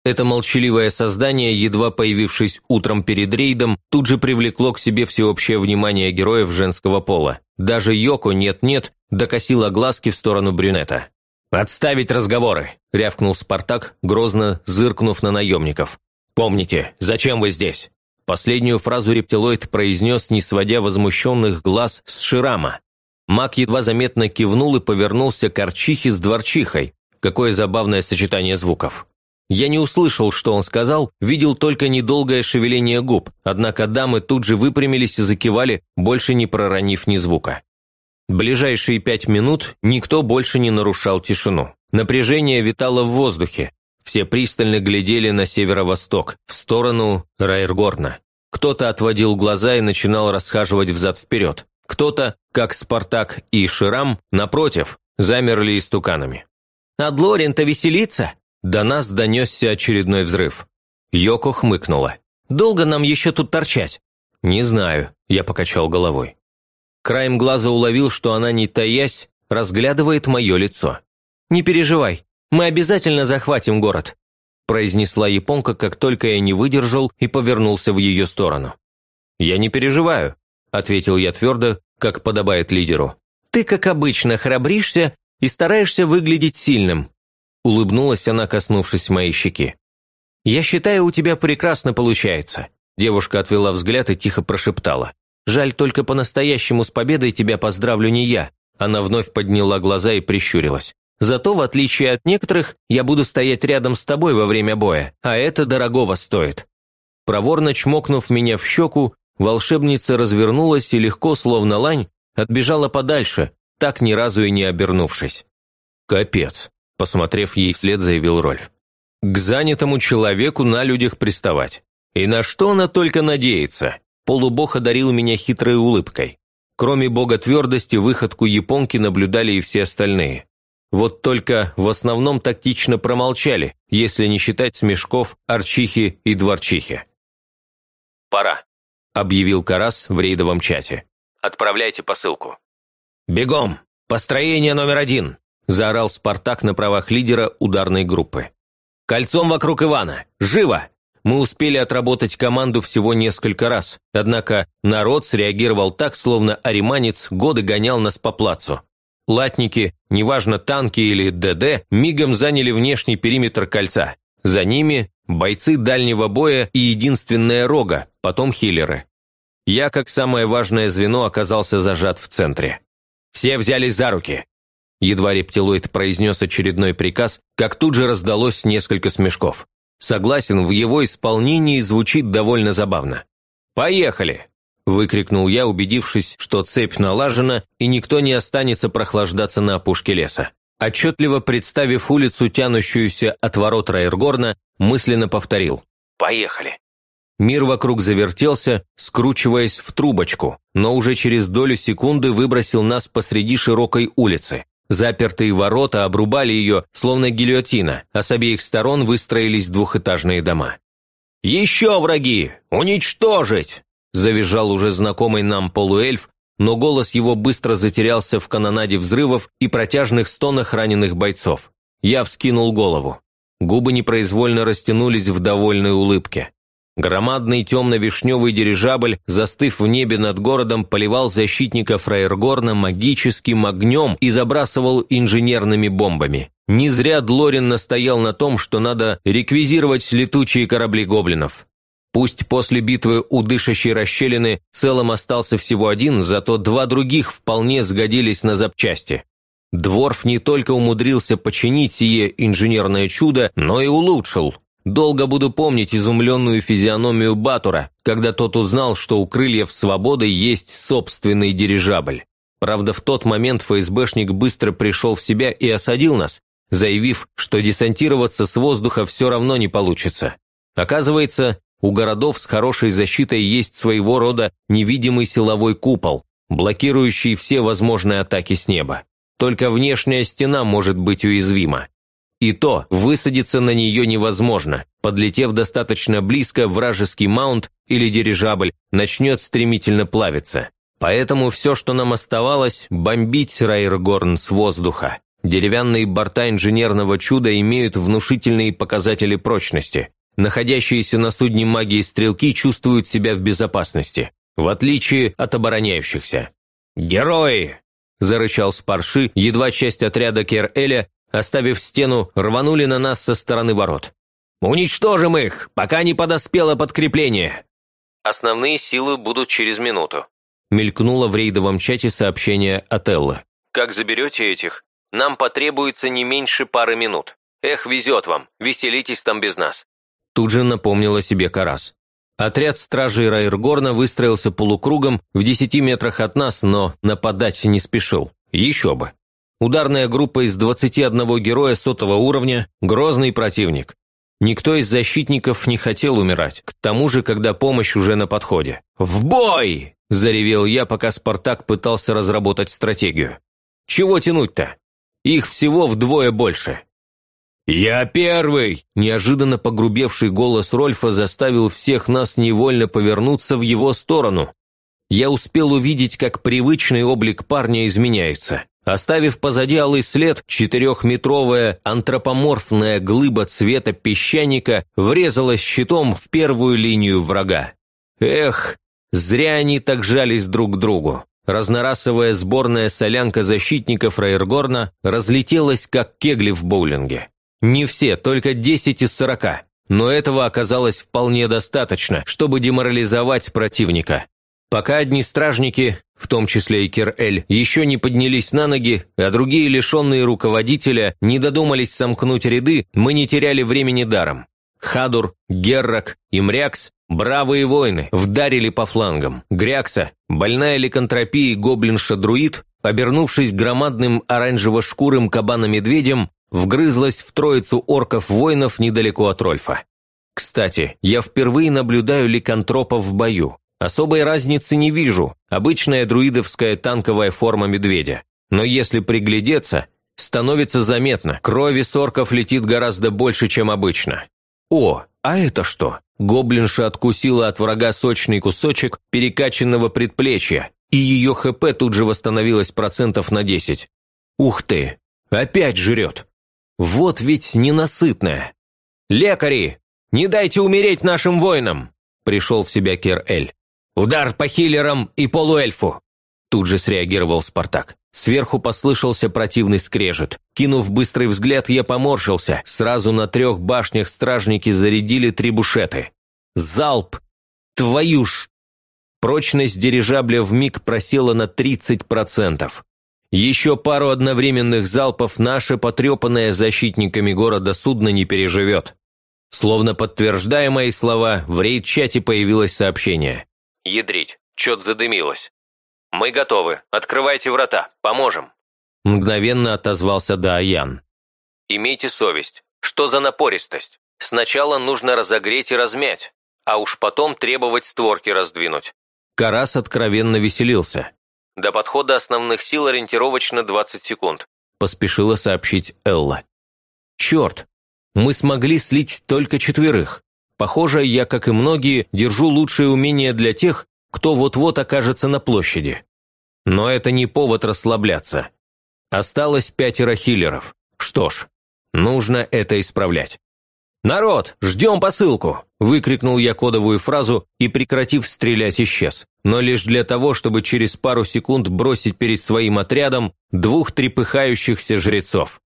Это молчаливое создание, едва появившись утром перед рейдом, тут же привлекло к себе всеобщее внимание героев женского пола. Даже Йоко нет-нет докосила глазки в сторону брюнета. «Отставить разговоры!» – рявкнул Спартак, грозно зыркнув на наемников. «Помните, зачем вы здесь?» Последнюю фразу рептилоид произнес, не сводя возмущенных глаз с Ширама. Маг едва заметно кивнул и повернулся к Арчихе с Дворчихой. Какое забавное сочетание звуков. Я не услышал, что он сказал, видел только недолгое шевеление губ, однако дамы тут же выпрямились и закивали, больше не проронив ни звука. Ближайшие пять минут никто больше не нарушал тишину. Напряжение витало в воздухе. Все пристально глядели на северо-восток, в сторону Райргорна. Кто-то отводил глаза и начинал расхаживать взад-вперед. Кто-то, как Спартак и Ширам, напротив, замерли истуканами. «Адлорин-то веселится?» До нас донесся очередной взрыв. Йоко хмыкнула. «Долго нам еще тут торчать?» «Не знаю», – я покачал головой. Краем глаза уловил, что она, не таясь, разглядывает мое лицо. «Не переживай, мы обязательно захватим город», – произнесла японка, как только я не выдержал и повернулся в ее сторону. «Я не переживаю», – ответил я твердо, как подобает лидеру. «Ты, как обычно, храбришься и стараешься выглядеть сильным», Улыбнулась она, коснувшись моей щеки. «Я считаю, у тебя прекрасно получается». Девушка отвела взгляд и тихо прошептала. «Жаль, только по-настоящему с победой тебя поздравлю не я». Она вновь подняла глаза и прищурилась. «Зато, в отличие от некоторых, я буду стоять рядом с тобой во время боя, а это дорогого стоит». Проворно чмокнув меня в щеку, волшебница развернулась и легко, словно лань, отбежала подальше, так ни разу и не обернувшись. «Капец», Посмотрев ей вслед, заявил Рольф. «К занятому человеку на людях приставать. И на что она только надеется?» Полубог одарил меня хитрой улыбкой. Кроме бога твердости, выходку японки наблюдали и все остальные. Вот только в основном тактично промолчали, если не считать смешков Арчихи и Дворчихи. «Пора», – объявил Карас в рейдовом чате. «Отправляйте посылку». «Бегом! Построение номер один!» – заорал Спартак на правах лидера ударной группы. «Кольцом вокруг Ивана! Живо!» Мы успели отработать команду всего несколько раз, однако народ среагировал так, словно ариманец годы гонял нас по плацу. Латники, неважно танки или ДД, мигом заняли внешний периметр кольца. За ними бойцы дальнего боя и единственная рога, потом хиллеры. Я, как самое важное звено, оказался зажат в центре. «Все взялись за руки!» Едва рептилоид произнес очередной приказ, как тут же раздалось несколько смешков. Согласен, в его исполнении звучит довольно забавно. «Поехали!» – выкрикнул я, убедившись, что цепь налажена и никто не останется прохлаждаться на опушке леса. Отчетливо представив улицу, тянущуюся от ворот Райергорна, мысленно повторил «Поехали!». Мир вокруг завертелся, скручиваясь в трубочку, но уже через долю секунды выбросил нас посреди широкой улицы. Запертые ворота обрубали ее, словно гильотина, а с обеих сторон выстроились двухэтажные дома. «Еще враги! Уничтожить!» – завизжал уже знакомый нам полуэльф, но голос его быстро затерялся в канонаде взрывов и протяжных стонах раненых бойцов. Я вскинул голову. Губы непроизвольно растянулись в довольной улыбке. Громадный темно-вишневый дирижабль, застыв в небе над городом, поливал защитников Райергорна магическим огнем и забрасывал инженерными бомбами. Не зря Длорин настоял на том, что надо реквизировать летучие корабли гоблинов. Пусть после битвы у дышащей расщелины целым остался всего один, зато два других вполне сгодились на запчасти. Дворф не только умудрился починить сие инженерное чудо, но и улучшил. Долго буду помнить изумленную физиономию Батура, когда тот узнал, что у крыльев свободы есть собственный дирижабль. Правда, в тот момент ФСБшник быстро пришел в себя и осадил нас, заявив, что десантироваться с воздуха все равно не получится. Оказывается, у городов с хорошей защитой есть своего рода невидимый силовой купол, блокирующий все возможные атаки с неба. Только внешняя стена может быть уязвима. И то, высадиться на нее невозможно. Подлетев достаточно близко, вражеский маунт или дирижабль начнет стремительно плавиться. Поэтому все, что нам оставалось, бомбить Райергорн с воздуха. Деревянные борта инженерного чуда имеют внушительные показатели прочности. Находящиеся на судне магии стрелки чувствуют себя в безопасности, в отличие от обороняющихся. «Герои!» – зарычал Спарши, едва часть отряда Кер-Эля оставив стену, рванули на нас со стороны ворот. «Уничтожим их, пока не подоспело подкрепление!» «Основные силы будут через минуту», – мелькнуло в рейдовом чате сообщение от Эллы. «Как заберете этих? Нам потребуется не меньше пары минут. Эх, везет вам, веселитесь там без нас». Тут же напомнила себе Карас. Отряд стражей Райергорна выстроился полукругом в десяти метрах от нас, но нападать не спешил. Еще бы. Ударная группа из 21 героя сотого уровня – грозный противник. Никто из защитников не хотел умирать, к тому же, когда помощь уже на подходе. «В бой!» – заревел я, пока Спартак пытался разработать стратегию. «Чего тянуть-то? Их всего вдвое больше». «Я первый!» – неожиданно погрубевший голос Рольфа заставил всех нас невольно повернуться в его сторону. Я успел увидеть, как привычный облик парня изменяется. Оставив позади алый след, четырехметровая антропоморфная глыба цвета песчаника врезалась щитом в первую линию врага. Эх, зря они так жались друг к другу. Разнорасовая сборная солянка защитников Рейргорна разлетелась, как кегли в боулинге. Не все, только 10 из 40. Но этого оказалось вполне достаточно, чтобы деморализовать противника. Пока одни стражники, в том числе и Кир-Эль, еще не поднялись на ноги, а другие, лишенные руководителя, не додумались сомкнуть ряды, мы не теряли времени даром. Хадур, Геррак и Мрякс – бравые воины, вдарили по флангам. Грякса, больная ликантропией гоблинша-друид, обернувшись громадным оранжево-шкурым кабана-медведем, вгрызлась в троицу орков-воинов недалеко от Рольфа. Кстати, я впервые наблюдаю ликантропов в бою. Особой разницы не вижу, обычная друидовская танковая форма медведя. Но если приглядеться, становится заметно, крови сорков летит гораздо больше, чем обычно. О, а это что? гоблинша откусила от врага сочный кусочек перекачанного предплечья, и ее ХП тут же восстановилось процентов на 10. Ух ты, опять жрет. Вот ведь ненасытная. «Лекари, не дайте умереть нашим воинам!» Пришел в себя Кер-Эль. «Удар по хиллерам и полуэльфу!» Тут же среагировал Спартак. Сверху послышался противный скрежет. Кинув быстрый взгляд, я поморщился. Сразу на трех башнях стражники зарядили три бушеты. Залп! Твою ж! Прочность дирижабля вмиг просела на 30%. Еще пару одновременных залпов наше потрепанное защитниками города судно не переживет. Словно подтверждая мои слова, в рейд-чате появилось сообщение. «Ядрить, чё-то задымилось». «Мы готовы. Открывайте врата. Поможем». Мгновенно отозвался Дааян. «Имейте совесть. Что за напористость? Сначала нужно разогреть и размять, а уж потом требовать створки раздвинуть». Карас откровенно веселился. «До подхода основных сил ориентировочно 20 секунд», поспешила сообщить Элла. «Черт! Мы смогли слить только четверых. Похоже, я, как и многие, держу лучшие умения для тех, кто вот-вот окажется на площади. Но это не повод расслабляться. Осталось пятеро хиллеров. Что ж, нужно это исправлять. «Народ, ждем посылку!» – выкрикнул я кодовую фразу и, прекратив стрелять, исчез. Но лишь для того, чтобы через пару секунд бросить перед своим отрядом двух трепыхающихся жрецов.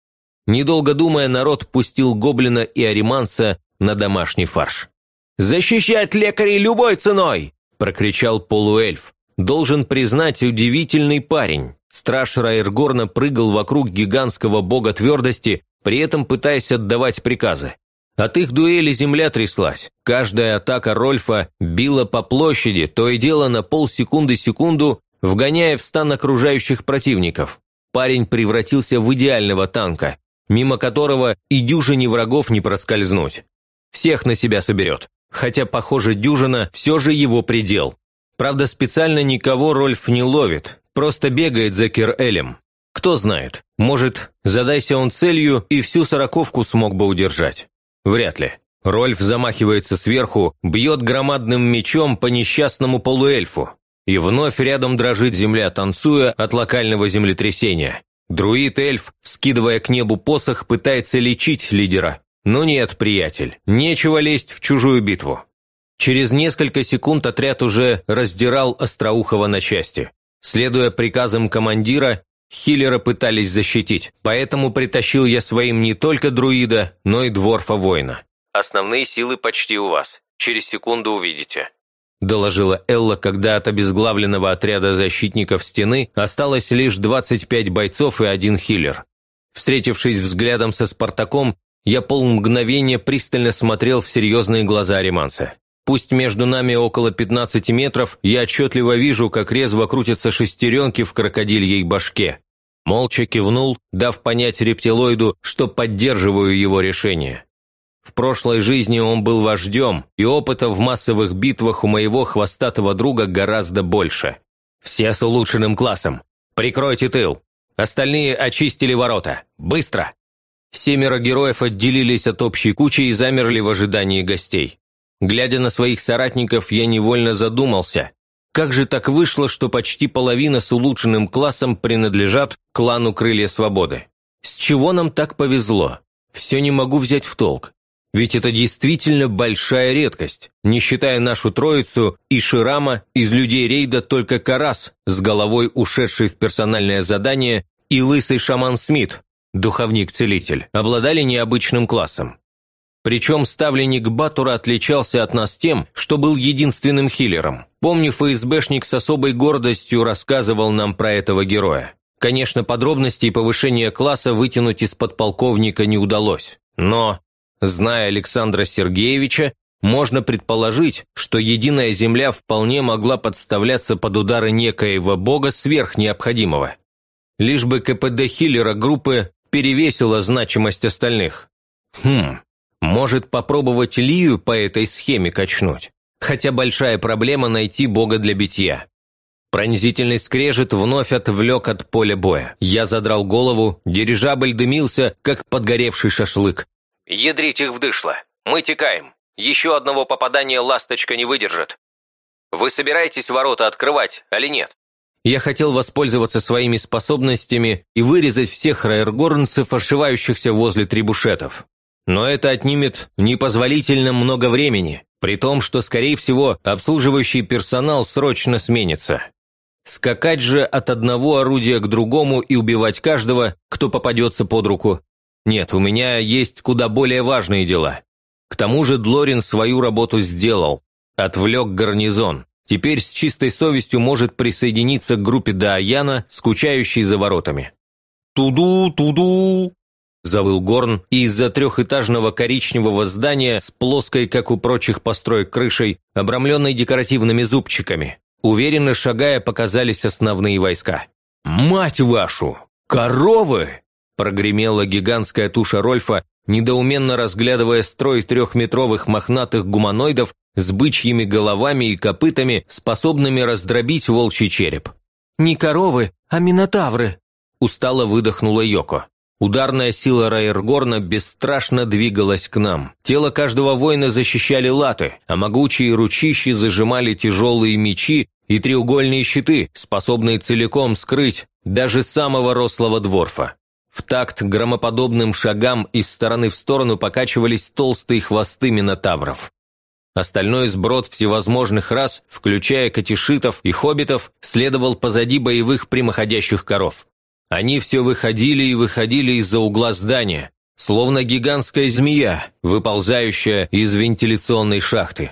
Недолго думая, народ пустил гоблина и ариманца на домашний фарш. «Защищать лекарей любой ценой!» прокричал полуэльф. Должен признать, удивительный парень. Страж Райергорна прыгал вокруг гигантского бога твердости, при этом пытаясь отдавать приказы. От их дуэли земля тряслась. Каждая атака Рольфа била по площади, то и дело на полсекунды-секунду, вгоняя в стан окружающих противников. Парень превратился в идеального танка, мимо которого и дюжине врагов не проскользнуть. Всех на себя соберет хотя, похоже, дюжина все же его предел. Правда, специально никого Рольф не ловит, просто бегает за Кир-Элем. Кто знает, может, задайся он целью, и всю сороковку смог бы удержать. Вряд ли. Рольф замахивается сверху, бьет громадным мечом по несчастному полуэльфу. И вновь рядом дрожит земля, танцуя от локального землетрясения. Друид-эльф, вскидывая к небу посох, пытается лечить лидера, «Ну нет, приятель, нечего лезть в чужую битву». Через несколько секунд отряд уже раздирал Остроухова на части. Следуя приказам командира, Хиллера пытались защитить, поэтому притащил я своим не только друида, но и дворфа-воина. «Основные силы почти у вас. Через секунду увидите», – доложила Элла, когда от обезглавленного отряда защитников стены осталось лишь 25 бойцов и один хиллер. Встретившись взглядом со Спартаком, я полмгновения пристально смотрел в серьезные глаза Ариманца. Пусть между нами около 15 метров, я отчетливо вижу, как резво крутятся шестеренки в крокодильей башке. Молча кивнул, дав понять рептилоиду, что поддерживаю его решение. В прошлой жизни он был вождем, и опыта в массовых битвах у моего хвостатого друга гораздо больше. Все с улучшенным классом. Прикройте тыл. Остальные очистили ворота. Быстро! Семеро героев отделились от общей кучи и замерли в ожидании гостей. Глядя на своих соратников, я невольно задумался, как же так вышло, что почти половина с улучшенным классом принадлежат клану Крылья Свободы? С чего нам так повезло? Все не могу взять в толк. Ведь это действительно большая редкость. Не считая нашу троицу и Ширама, из людей рейда только Карас, с головой ушедший в персональное задание, и лысый шаман Смит, духовник-целитель, обладали необычным классом. Причем ставленник Батура отличался от нас тем, что был единственным хиллером. Помню, ФСБшник с особой гордостью рассказывал нам про этого героя. Конечно, подробностей повышения класса вытянуть из подполковника не удалось. Но, зная Александра Сергеевича, можно предположить, что единая земля вполне могла подставляться под удары некоего бога сверх необходимого. Лишь бы КПД хиллера группы перевесила значимость остальных. Хм, может попробовать Лию по этой схеме качнуть. Хотя большая проблема найти бога для битья. Пронзительный скрежет вновь отвлек от поля боя. Я задрал голову, дирижабль дымился, как подгоревший шашлык. «Ядрить их вдышло! Мы текаем! Еще одного попадания ласточка не выдержит. Вы собираетесь ворота открывать, или нет?» Я хотел воспользоваться своими способностями и вырезать всех райергорнцев, ошивающихся возле трибушетов. Но это отнимет непозволительно много времени, при том, что, скорее всего, обслуживающий персонал срочно сменится. Скакать же от одного орудия к другому и убивать каждого, кто попадется под руку. Нет, у меня есть куда более важные дела. К тому же Длорин свою работу сделал, отвлек гарнизон. Теперь с чистой совестью может присоединиться к группе Дааяна, скучающей за воротами. «Туду, туду!» – завыл Горн, и из-за трехэтажного коричневого здания с плоской, как у прочих построек, крышей, обрамленной декоративными зубчиками, уверенно шагая показались основные войска. «Мать вашу! Коровы!» – прогремела гигантская туша Рольфа, недоуменно разглядывая строй трехметровых мохнатых гуманоидов с бычьими головами и копытами, способными раздробить волчий череп. «Не коровы, а минотавры!» – устало выдохнула Йоко. Ударная сила Райергорна бесстрашно двигалась к нам. Тело каждого воина защищали латы, а могучие ручищи зажимали тяжелые мечи и треугольные щиты, способные целиком скрыть даже самого рослого дворфа. В такт громоподобным шагам из стороны в сторону покачивались толстые хвосты минотавров. Остальной сброд всевозможных рас, включая катишитов и хоббитов, следовал позади боевых прямоходящих коров. Они все выходили и выходили из-за угла здания, словно гигантская змея, выползающая из вентиляционной шахты.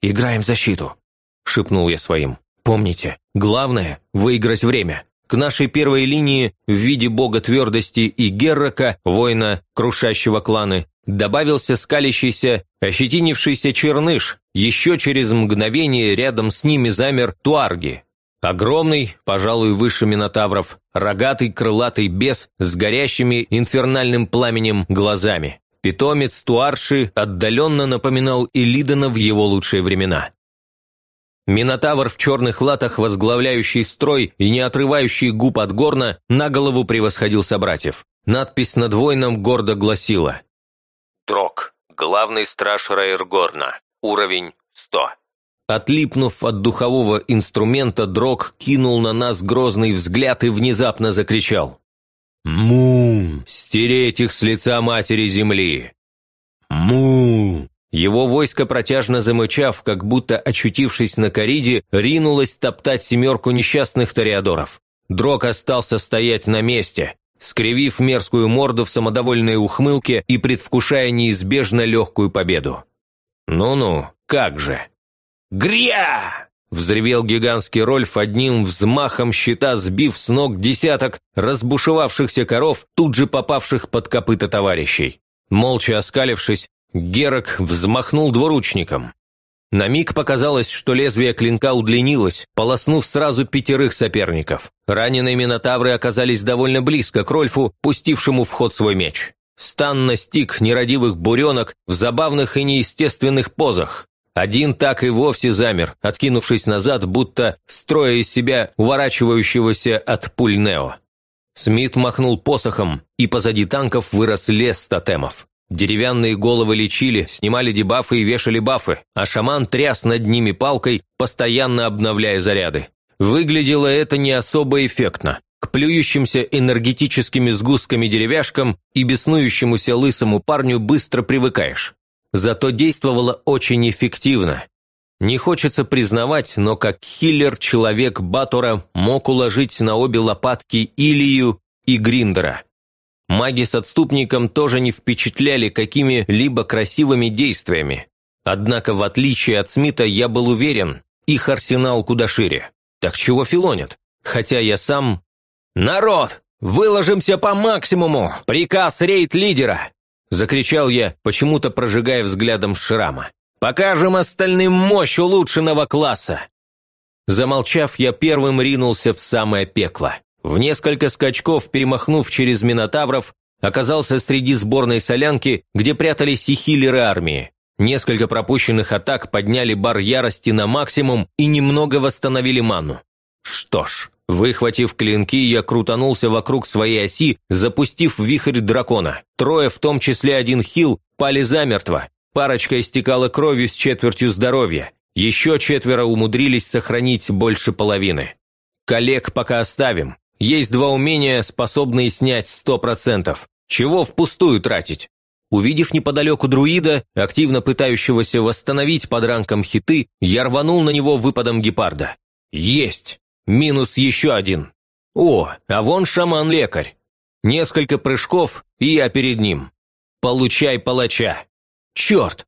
«Играем в защиту», – шепнул я своим. «Помните, главное – выиграть время». К нашей первой линии в виде бога твердости и Геррока, воина, крушащего кланы, добавился скалящийся, ощетинившийся черныш. Еще через мгновение рядом с ними замер Туарги. Огромный, пожалуй, выше Минотавров, рогатый крылатый бес с горящими инфернальным пламенем глазами. Питомец Туарши отдаленно напоминал Илидана в его лучшие времена. Минотавр в черных латах, возглавляющий строй и не отрывающий губ от горна, на голову превосходил собратьев. Надпись над воином гордо гласила «Дрог, главный страж Райергорна, уровень 100». Отлипнув от духового инструмента, Дрог кинул на нас грозный взгляд и внезапно закричал. «Му! Стереть их с лица матери земли! Му!» Его войско, протяжно замычав, как будто очутившись на кориде, ринулось топтать семерку несчастных ториадоров. Дрог остался стоять на месте, скривив мерзкую морду в самодовольной ухмылке и предвкушая неизбежно легкую победу. «Ну-ну, как же!» «Гря!» – взревел гигантский Рольф одним взмахом щита, сбив с ног десяток разбушевавшихся коров, тут же попавших под копыта товарищей. Молча оскалившись, Герок взмахнул двуручником. На миг показалось, что лезвие клинка удлинилось, полоснув сразу пятерых соперников. Раненые минотавры оказались довольно близко к Рольфу, пустившему в ход свой меч. Стан настиг нерадивых буренок в забавных и неестественных позах. Один так и вовсе замер, откинувшись назад, будто строя из себя уворачивающегося от пуль Нео. Смит махнул посохом, и позади танков вырос лес тотемов. Деревянные головы лечили, снимали дебафы и вешали бафы, а шаман тряс над ними палкой, постоянно обновляя заряды. Выглядело это не особо эффектно. К плюющимся энергетическими сгустками деревяшкам и беснующемуся лысому парню быстро привыкаешь. Зато действовало очень эффективно. Не хочется признавать, но как хиллер человек Батора мог уложить на обе лопатки Илью и Гриндера. Маги с отступником тоже не впечатляли какими-либо красивыми действиями. Однако, в отличие от Смита, я был уверен, их арсенал куда шире. Так чего филонят? Хотя я сам... «Народ! Выложимся по максимуму! Приказ рейд-лидера!» Закричал я, почему-то прожигая взглядом шрама. «Покажем остальным мощь улучшенного класса!» Замолчав, я первым ринулся в самое пекло. В несколько скачков, перемахнув через Минотавров, оказался среди сборной солянки, где прятались и хиллеры армии. Несколько пропущенных атак подняли бар ярости на максимум и немного восстановили ману. Что ж, выхватив клинки, я крутанулся вокруг своей оси, запустив вихрь дракона. Трое, в том числе один хил, пали замертво. Парочка истекала кровью с четвертью здоровья. Еще четверо умудрились сохранить больше половины. Коллег пока оставим. Есть два умения, способные снять сто процентов. Чего впустую тратить? Увидев неподалеку друида, активно пытающегося восстановить под ранком хиты, я рванул на него выпадом гепарда. Есть! Минус еще один. О, а вон шаман-лекарь. Несколько прыжков, и я перед ним. Получай палача. Черт!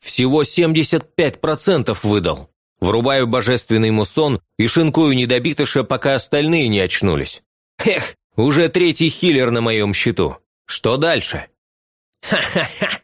Всего 75% выдал. Врубаю божественный мусон и шинкую недобитыша, пока остальные не очнулись. Эх, уже третий хиллер на моем счету. Что дальше? Ха-ха-ха!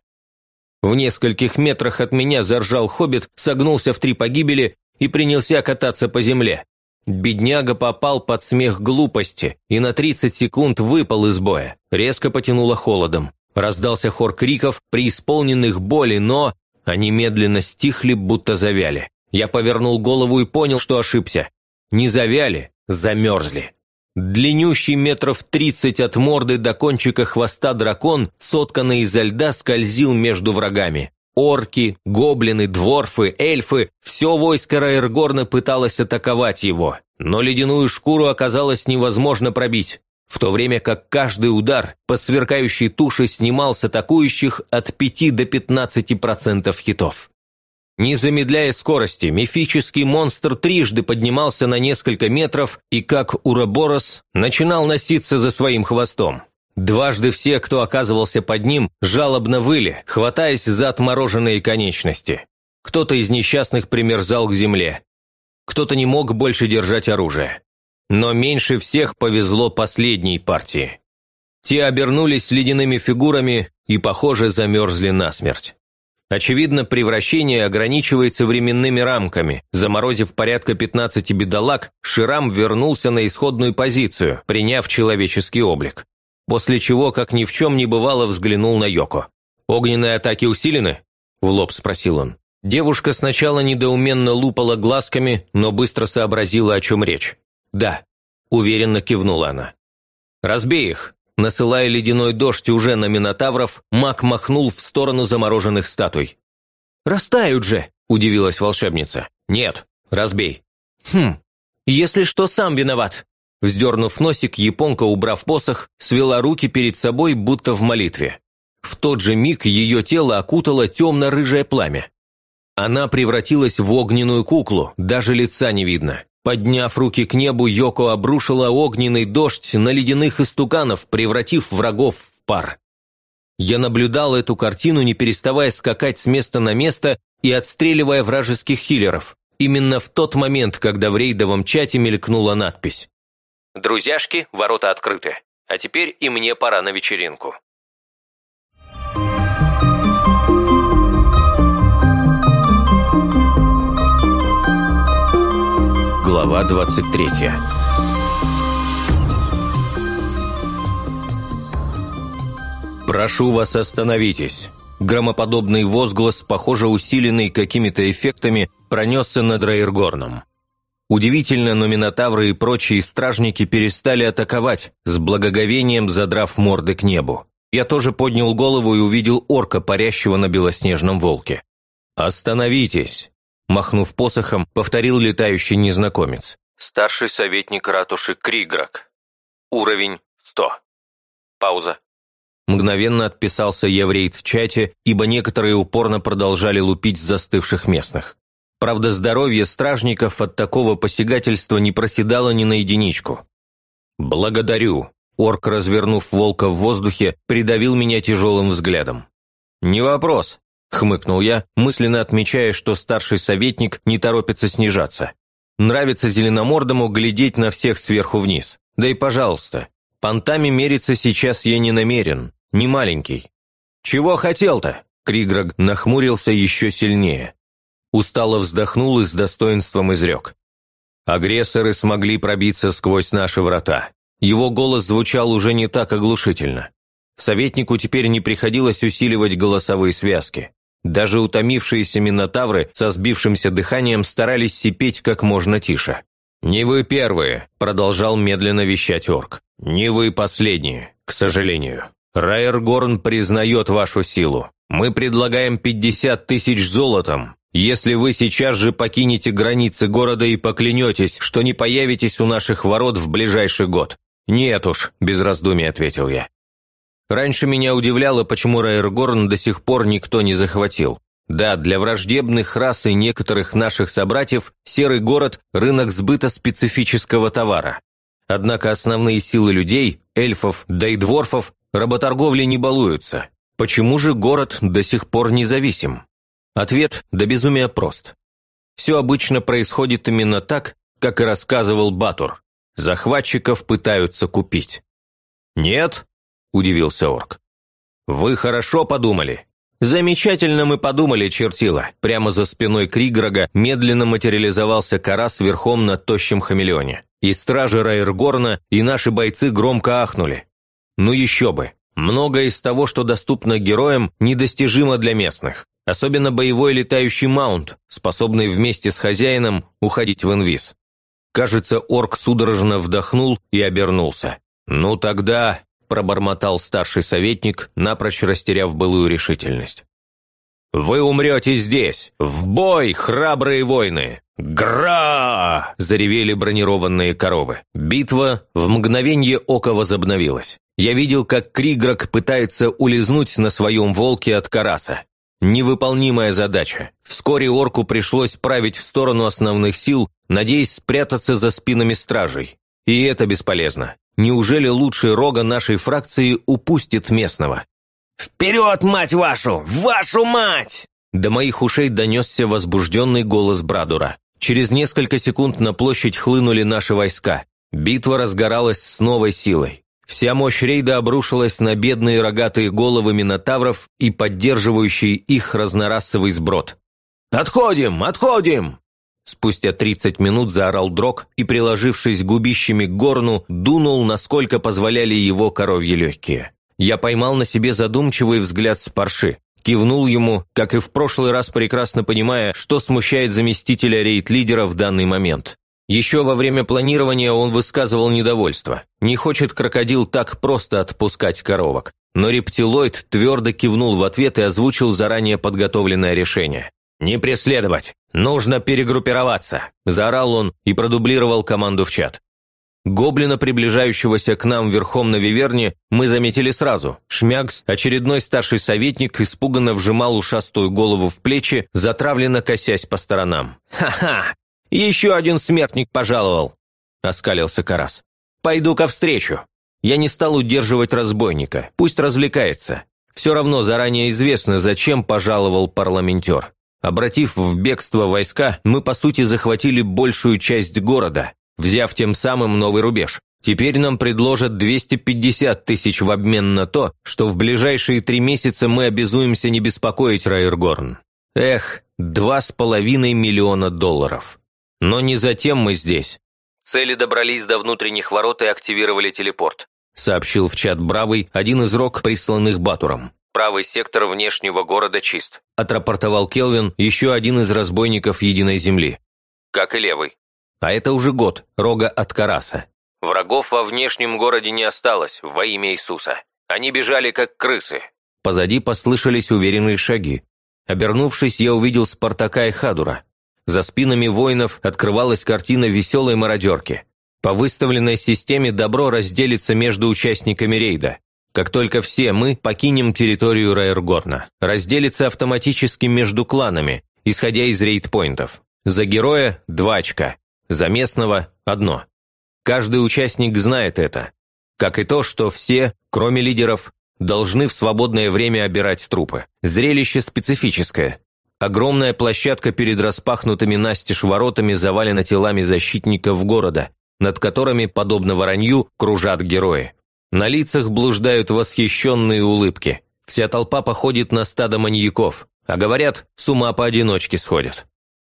В нескольких метрах от меня заржал хоббит, согнулся в три погибели и принялся кататься по земле. Бедняга попал под смех глупости и на 30 секунд выпал из боя. Резко потянуло холодом. Раздался хор криков, преисполненных боли, но они медленно стихли, будто завяли. Я повернул голову и понял, что ошибся. Не завяли, замерзли. Длиннющий метров тридцать от морды до кончика хвоста дракон, сотканный изо льда, скользил между врагами. Орки, гоблины, дворфы, эльфы – все войско Раергорна пыталось атаковать его, но ледяную шкуру оказалось невозможно пробить, в то время как каждый удар по сверкающей туше снимал с атакующих от 5 до 15% хитов. Не замедляя скорости, мифический монстр трижды поднимался на несколько метров и, как уроборос, начинал носиться за своим хвостом. Дважды все, кто оказывался под ним, жалобно выли, хватаясь за отмороженные конечности. Кто-то из несчастных примерзал к земле. Кто-то не мог больше держать оружие. Но меньше всех повезло последней партии. Те обернулись ледяными фигурами и, похоже, замерзли насмерть. Очевидно, превращение ограничивается временными рамками. Заморозив порядка 15 бедолаг, Ширам вернулся на исходную позицию, приняв человеческий облик. После чего, как ни в чем не бывало, взглянул на Йоко. «Огненные атаки усилены?» – в лоб спросил он. Девушка сначала недоуменно лупала глазками, но быстро сообразила, о чем речь. «Да», – уверенно кивнула она. «Разбей их», Насылая ледяной дождь уже на минотавров, маг махнул в сторону замороженных статуй. «Растают же!» – удивилась волшебница. «Нет, разбей». «Хм, если что, сам виноват». Вздернув носик, японка, убрав посох, свела руки перед собой, будто в молитве. В тот же миг ее тело окутало темно-рыжее пламя. Она превратилась в огненную куклу, даже лица не видно. Подняв руки к небу, Йоко обрушила огненный дождь на ледяных истуканов, превратив врагов в пар. Я наблюдал эту картину, не переставая скакать с места на место и отстреливая вражеских хиллеров. Именно в тот момент, когда в рейдовом чате мелькнула надпись. «Друзьяшки, ворота открыты. А теперь и мне пора на вечеринку». Глава 23 «Прошу вас, остановитесь!» Громоподобный возглас, похоже усиленный какими-то эффектами, пронесся над Рейргорном. Удивительно, но Минотавры и прочие стражники перестали атаковать, с благоговением задрав морды к небу. Я тоже поднял голову и увидел орка, парящего на белоснежном волке. «Остановитесь!» Махнув посохом, повторил летающий незнакомец. Старший советник ратуши Криграк. Уровень 100. Пауза. Мгновенно отписался еврейт в чате, ибо некоторые упорно продолжали лупить застывших местных. Правда, здоровье стражников от такого посягательства не проседало ни на единичку. «Благодарю», – орк, развернув волка в воздухе, придавил меня тяжелым взглядом. «Не вопрос», – хмыкнул я, мысленно отмечая, что старший советник не торопится снижаться. Нравится зеленомордому глядеть на всех сверху вниз. Да и пожалуйста, понтами мериться сейчас я не намерен, не маленький. «Чего хотел-то?» – Криграг нахмурился еще сильнее. Устало вздохнул и с достоинством изрек. Агрессоры смогли пробиться сквозь наши врата. Его голос звучал уже не так оглушительно. Советнику теперь не приходилось усиливать голосовые связки. Даже утомившиеся минотавры со сбившимся дыханием старались сипеть как можно тише. «Не вы первые», – продолжал медленно вещать орк. «Не вы последние, к сожалению. Райергорн признает вашу силу. Мы предлагаем 50 тысяч золотом, если вы сейчас же покинете границы города и поклянетесь, что не появитесь у наших ворот в ближайший год. Нет уж, без раздумий ответил я. Раньше меня удивляло, почему Райергорн до сих пор никто не захватил. Да, для враждебных рас и некоторых наших собратьев серый город – рынок сбыта специфического товара. Однако основные силы людей, эльфов, да и дворфов работорговли не балуются. Почему же город до сих пор независим? Ответ до безумия прост. Все обычно происходит именно так, как и рассказывал Батур. Захватчиков пытаются купить. «Нет?» – удивился орк. «Вы хорошо подумали?» «Замечательно мы подумали, чертила!» Прямо за спиной Кригрога медленно материализовался Карас верхом на тощем хамелеоне. И стражи Райергорна, и наши бойцы громко ахнули. Ну еще бы! Многое из того, что доступно героям, недостижимо для местных. Особенно боевой летающий маунт, способный вместе с хозяином уходить в инвиз. Кажется, орк судорожно вдохнул и обернулся. «Ну тогда», – пробормотал старший советник, напрочь растеряв былую решительность. «Вы умрете здесь! В бой, храбрые воины! Гра!» – заревели бронированные коровы. Битва в мгновение ока возобновилась. Я видел, как Кригрок пытается улизнуть на своем волке от Караса. Невыполнимая задача. Вскоре орку пришлось править в сторону основных сил, надеясь спрятаться за спинами стражей. И это бесполезно. Неужели лучший рога нашей фракции упустит местного? «Вперед, мать вашу! Вашу мать!» До моих ушей донесся возбужденный голос Брадура. Через несколько секунд на площадь хлынули наши войска. Битва разгоралась с новой силой. Вся мощь рейда обрушилась на бедные рогатые головы минотавров и поддерживающий их разнорасовый сброд. «Отходим! Отходим!» Спустя 30 минут заорал дрог и, приложившись губищами к горну, дунул, насколько позволяли его коровьи легкие. Я поймал на себе задумчивый взгляд с парши. Кивнул ему, как и в прошлый раз прекрасно понимая, что смущает заместителя рейд-лидера в данный момент. Еще во время планирования он высказывал недовольство. Не хочет крокодил так просто отпускать коровок. Но рептилоид твердо кивнул в ответ и озвучил заранее подготовленное решение. «Не преследовать! Нужно перегруппироваться!» – заорал он и продублировал команду в чат. Гоблина, приближающегося к нам верхом на Виверне, мы заметили сразу. Шмягс, очередной старший советник, испуганно вжимал ушастую голову в плечи, затравленно косясь по сторонам. «Ха-ха! Еще один смертник пожаловал!» – оскалился Карас. «Пойду-ка встречу!» Я не стал удерживать разбойника, пусть развлекается. Все равно заранее известно, зачем пожаловал парламентер. Обратив в бегство войска, мы по сути захватили большую часть города, взяв тем самым новый рубеж. Теперь нам предложат 250 тысяч в обмен на то, что в ближайшие три месяца мы обязуемся не беспокоить Райергорн. Эх, два с половиной миллиона долларов. Но не затем мы здесь. Цели добрались до внутренних ворот и активировали телепорт, сообщил в чат Бравый один из рок, присланных Батуром. Правый сектор внешнего города чист», – отрапортовал Келвин, еще один из разбойников Единой Земли. «Как и левый. А это уже год, рога от Караса. Врагов во внешнем городе не осталось, во имя Иисуса. Они бежали, как крысы». Позади послышались уверенные шаги. Обернувшись, я увидел Спартака и Хадура. За спинами воинов открывалась картина веселой мародерки. По выставленной системе добро разделится между участниками рейда. Как только все мы покинем территорию Райергорна, разделится автоматически между кланами, исходя из рейдпоинтов. За героя – два очка, за местного – одно. Каждый участник знает это. Как и то, что все, кроме лидеров, должны в свободное время обирать трупы. Зрелище специфическое. Огромная площадка перед распахнутыми настежь воротами завалена телами защитников города, над которыми, подобно воронью, кружат герои. На лицах блуждают восхищенные улыбки. Вся толпа походит на стадо маньяков, а говорят, с ума поодиночке сходят.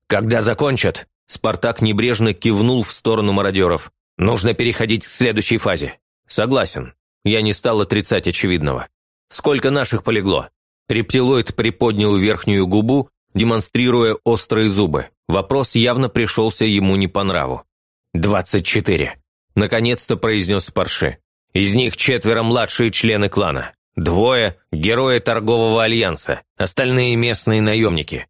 «Когда закончат?» Спартак небрежно кивнул в сторону мародеров. «Нужно переходить к следующей фазе». «Согласен. Я не стал отрицать очевидного. Сколько наших полегло?» Рептилоид приподнял верхнюю губу, демонстрируя острые зубы. Вопрос явно пришелся ему не по нраву. «Двадцать четыре», – наконец-то произнес Парше. Из них четверо младшие члены клана. Двое – герои торгового альянса, остальные – местные наемники.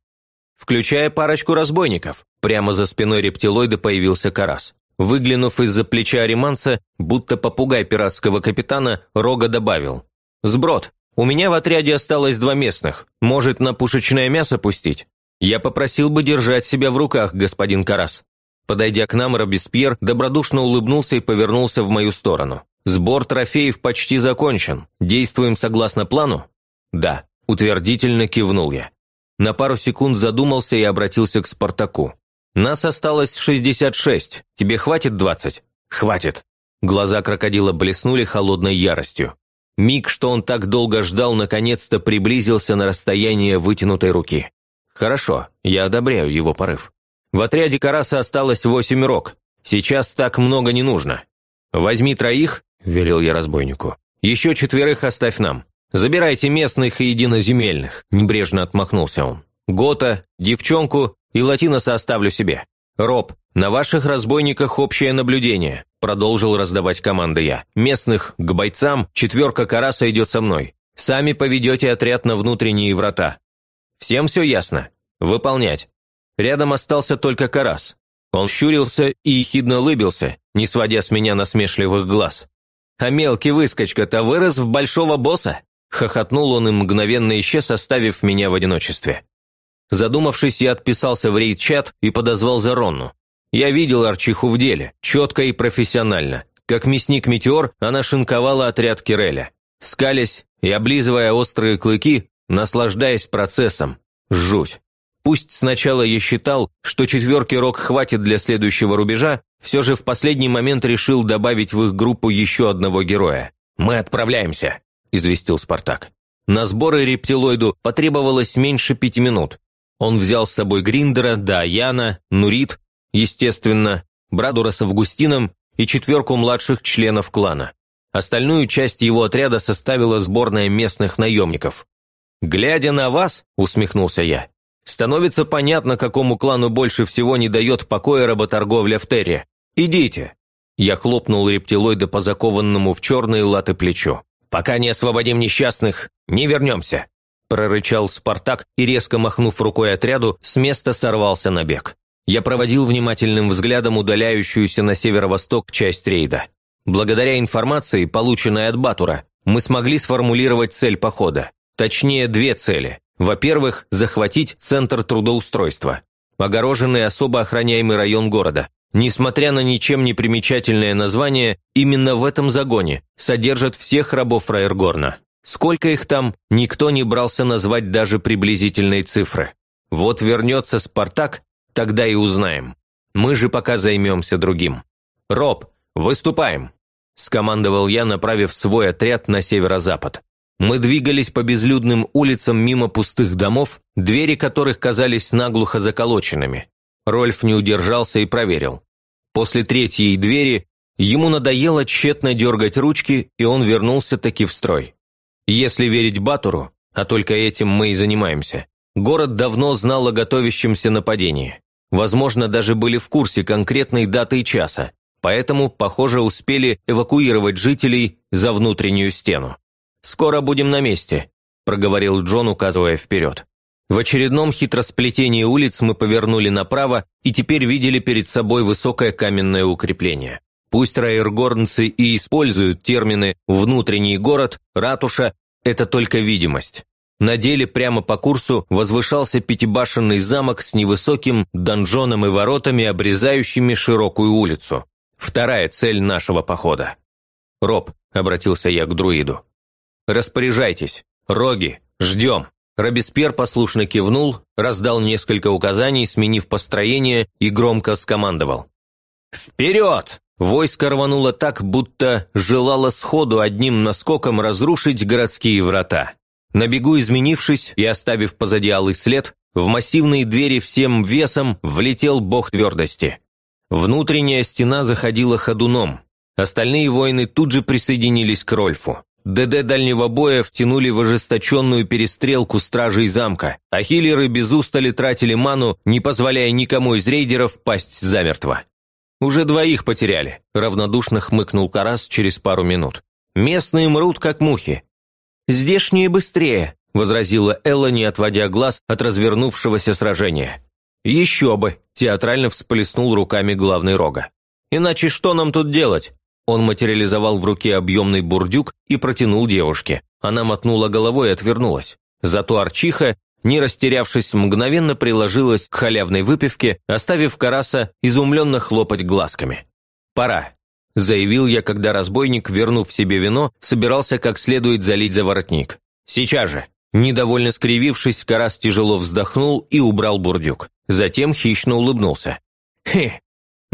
Включая парочку разбойников. Прямо за спиной рептилоида появился Карас. Выглянув из-за плеча Риманца, будто попугай пиратского капитана, Рога добавил. «Сброд, у меня в отряде осталось два местных. Может, на пушечное мясо пустить? Я попросил бы держать себя в руках, господин Карас». Подойдя к нам, Робеспьер добродушно улыбнулся и повернулся в мою сторону. «Сбор трофеев почти закончен. Действуем согласно плану?» «Да», – утвердительно кивнул я. На пару секунд задумался и обратился к Спартаку. «Нас осталось 66. Тебе хватит 20?» «Хватит». Глаза крокодила блеснули холодной яростью. Миг, что он так долго ждал, наконец-то приблизился на расстояние вытянутой руки. «Хорошо, я одобряю его порыв. В отряде Караса осталось восемь рок. Сейчас так много не нужно. Возьми троих, – велел я разбойнику. «Еще четверых оставь нам. Забирайте местных и единоземельных», – небрежно отмахнулся он. «Гота, девчонку и латиноса оставлю себе. Роб, на ваших разбойниках общее наблюдение», – продолжил раздавать команды я. «Местных к бойцам, четверка Караса идет со мной. Сами поведете отряд на внутренние врата. Всем все ясно? Выполнять». Рядом остался только Карас. Он щурился и ехидно улыбился, не сводя с меня насмешливых глаз. «А мелкий выскочка-то вырос в большого босса?» Хохотнул он и мгновенно исчез, оставив меня в одиночестве. Задумавшись, я отписался в рейд-чат и подозвал Заронну. Я видел Арчиху в деле, четко и профессионально. Как мясник-метеор, она шинковала отряд Киреля. Скалясь и облизывая острые клыки, наслаждаясь процессом. Жуть. Пусть сначала я считал, что четверки рок хватит для следующего рубежа, все же в последний момент решил добавить в их группу еще одного героя. «Мы отправляемся», – известил Спартак. На сборы рептилоиду потребовалось меньше пяти минут. Он взял с собой Гриндера, Даяна, Нурит, естественно, Брадура с Августином и четверку младших членов клана. Остальную часть его отряда составила сборная местных наемников. «Глядя на вас», – усмехнулся я, – «становится понятно, какому клану больше всего не дает покоя работорговля в Терре. «Идите!» Я хлопнул рептилоида по закованному в черные латы плечу. «Пока не освободим несчастных, не вернемся!» прорычал Спартак и, резко махнув рукой отряду, с места сорвался на бег. Я проводил внимательным взглядом удаляющуюся на северо-восток часть рейда. Благодаря информации, полученной от Батура, мы смогли сформулировать цель похода. Точнее, две цели. Во-первых, захватить центр трудоустройства. Огороженный особо охраняемый район города. Несмотря на ничем не примечательное название, именно в этом загоне содержат всех рабов Райергорна. Сколько их там, никто не брался назвать даже приблизительные цифры. Вот вернется Спартак, тогда и узнаем. Мы же пока займемся другим. «Роб, выступаем!» – скомандовал я, направив свой отряд на северо-запад. Мы двигались по безлюдным улицам мимо пустых домов, двери которых казались наглухо заколоченными. Рольф не удержался и проверил. После третьей двери ему надоело тщетно дергать ручки, и он вернулся таки в строй. Если верить Батуру, а только этим мы и занимаемся, город давно знал о готовящемся нападении. Возможно, даже были в курсе конкретной даты и часа, поэтому, похоже, успели эвакуировать жителей за внутреннюю стену. «Скоро будем на месте», – проговорил Джон, указывая вперед. В очередном хитросплетении улиц мы повернули направо и теперь видели перед собой высокое каменное укрепление. Пусть райергорнцы и используют термины «внутренний город», «ратуша» – это только видимость. На деле прямо по курсу возвышался пятибашенный замок с невысоким донжоном и воротами, обрезающими широкую улицу. Вторая цель нашего похода. «Роб», – обратился я к друиду, – «распоряжайтесь. Роги, ждем». Робеспьер послушно кивнул, раздал несколько указаний, сменив построение и громко скомандовал. «Вперед!» Войско рвануло так, будто желало сходу одним наскоком разрушить городские врата. На бегу изменившись и оставив позади алый след, в массивные двери всем весом влетел бог твердости. Внутренняя стена заходила ходуном. Остальные воины тут же присоединились к Рольфу. ДД дальнего боя втянули в ожесточенную перестрелку стражей замка, а хиллеры без устали тратили ману, не позволяя никому из рейдеров пасть замертво. «Уже двоих потеряли», – равнодушно хмыкнул Карас через пару минут. «Местные мрут, как мухи». «Здешние быстрее», – возразила Элла, не отводя глаз от развернувшегося сражения. «Еще бы!» – театрально всплеснул руками главный рога. «Иначе что нам тут делать?» Он материализовал в руке объемный бурдюк и протянул девушке. Она мотнула головой и отвернулась. Зато Арчиха, не растерявшись, мгновенно приложилась к халявной выпивке, оставив Караса изумленно хлопать глазками. «Пора», – заявил я, когда разбойник, вернув себе вино, собирался как следует залить за воротник. «Сейчас же!» Недовольно скривившись, Карас тяжело вздохнул и убрал бурдюк. Затем хищно улыбнулся. «Хе,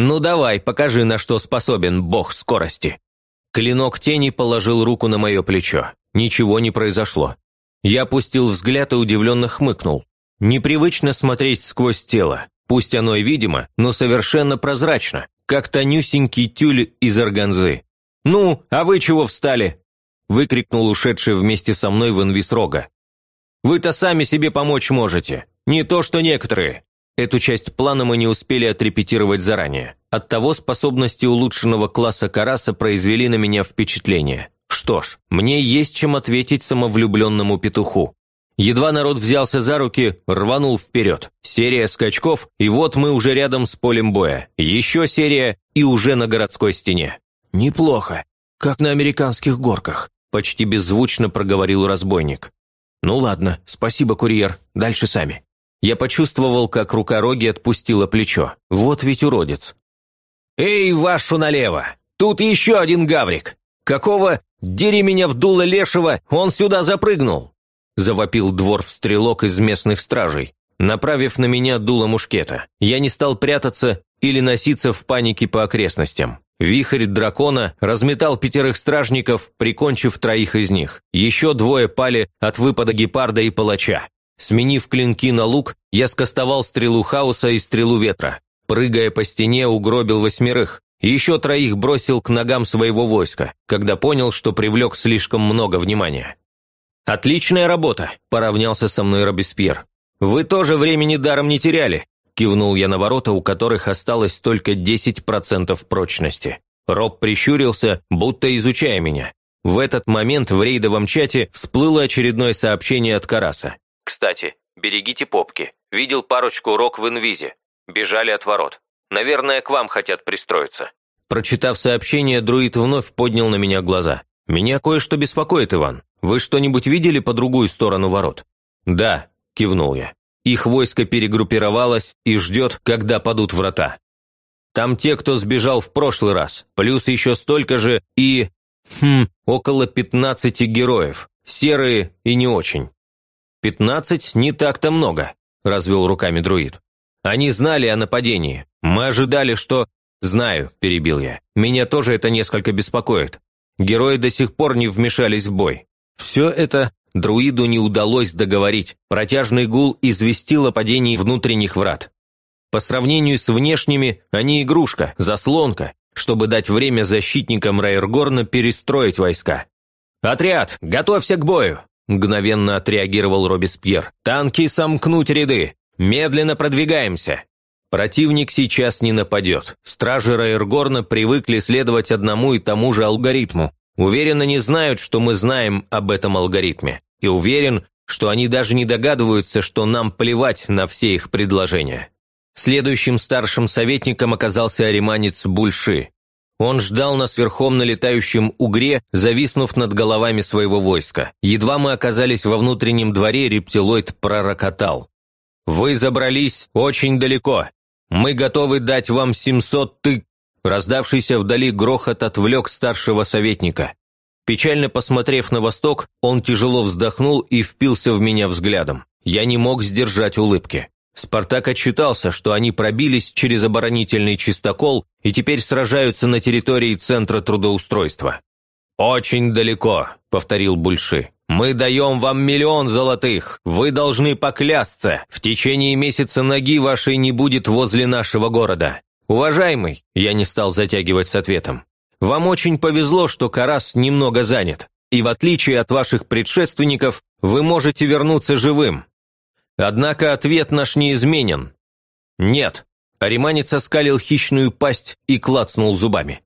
ну давай, покажи, на что способен бог скорости». Клинок тени положил руку на мое плечо. Ничего не произошло. Я опустил взгляд и удивленно хмыкнул. Непривычно смотреть сквозь тело. Пусть оно и видимо, но совершенно прозрачно, как тонюсенький тюль из органзы. «Ну, а вы чего встали?» выкрикнул ушедший вместе со мной в инвиз рога. «Вы-то сами себе помочь можете, не то что некоторые». Эту часть плана мы не успели отрепетировать заранее. Оттого способности улучшенного класса Караса произвели на меня впечатление. Что ж, мне есть чем ответить самовлюбленному петуху. Едва народ взялся за руки, рванул вперед. Серия скачков, и вот мы уже рядом с полем боя. Еще серия, и уже на городской стене. Неплохо, как на американских горках. – почти беззвучно проговорил разбойник. «Ну ладно, спасибо, курьер, дальше сами». Я почувствовал, как рука Роги отпустила плечо. Вот ведь уродец. «Эй, вашу налево! Тут еще один гаврик! Какого дери меня в дуло лешего, он сюда запрыгнул!» Завопил двор-стрелок из местных стражей, направив на меня дуло мушкета. Я не стал прятаться или носиться в панике по окрестностям. Вихрь дракона разметал пятерых стражников, прикончив троих из них. Еще двое пали от выпада гепарда и палача. Сменив клинки на лук, я скостовал стрелу хаоса и стрелу ветра. Прыгая по стене, угробил восьмерых. Еще троих бросил к ногам своего войска, когда понял, что привлек слишком много внимания. «Отличная работа», – поравнялся со мной Робеспьер. «Вы тоже времени даром не теряли. Кивнул я на ворота, у которых осталось только 10% прочности. Роб прищурился, будто изучая меня. В этот момент в рейдовом чате всплыло очередное сообщение от Караса. «Кстати, берегите попки. Видел парочку рок в инвизе. Бежали от ворот. Наверное, к вам хотят пристроиться». Прочитав сообщение, друид вновь поднял на меня глаза. «Меня кое-что беспокоит, Иван. Вы что-нибудь видели по другую сторону ворот?» «Да», – кивнул я. Их войско перегруппировалось и ждет, когда падут врата. Там те, кто сбежал в прошлый раз, плюс еще столько же и... Хм, около 15 героев, серые и не очень. «Пятнадцать не так-то много», – развел руками друид. «Они знали о нападении. Мы ожидали, что...» «Знаю», – перебил я. «Меня тоже это несколько беспокоит. Герои до сих пор не вмешались в бой. Все это Друиду не удалось договорить. Протяжный гул известил о падении внутренних врат. По сравнению с внешними, они игрушка, заслонка, чтобы дать время защитникам Райергорна перестроить войска. «Отряд, готовься к бою!» – мгновенно отреагировал Робеспьер. «Танки сомкнуть ряды! Медленно продвигаемся!» Противник сейчас не нападет. Стражи Райергорна привыкли следовать одному и тому же алгоритму. Уверенно не знают, что мы знаем об этом алгоритме. И уверен, что они даже не догадываются, что нам плевать на все их предложения. Следующим старшим советником оказался ариманец Бульши. Он ждал нас верхом на летающем угре, зависнув над головами своего войска. Едва мы оказались во внутреннем дворе, рептилоид пророкотал. «Вы забрались очень далеко. Мы готовы дать вам 700 ты...» Раздавшийся вдали грохот отвлек старшего советника. Печально посмотрев на восток, он тяжело вздохнул и впился в меня взглядом. Я не мог сдержать улыбки. Спартак отчитался, что они пробились через оборонительный чистокол и теперь сражаются на территории Центра трудоустройства. «Очень далеко», – повторил Бульши. «Мы даем вам миллион золотых. Вы должны поклясться. В течение месяца ноги вашей не будет возле нашего города. «Уважаемый», – я не стал затягивать с ответом, – «вам очень повезло, что Карас немного занят, и в отличие от ваших предшественников, вы можете вернуться живым. Однако ответ наш не изменен. Нет». Ариманец оскалил хищную пасть и клацнул зубами.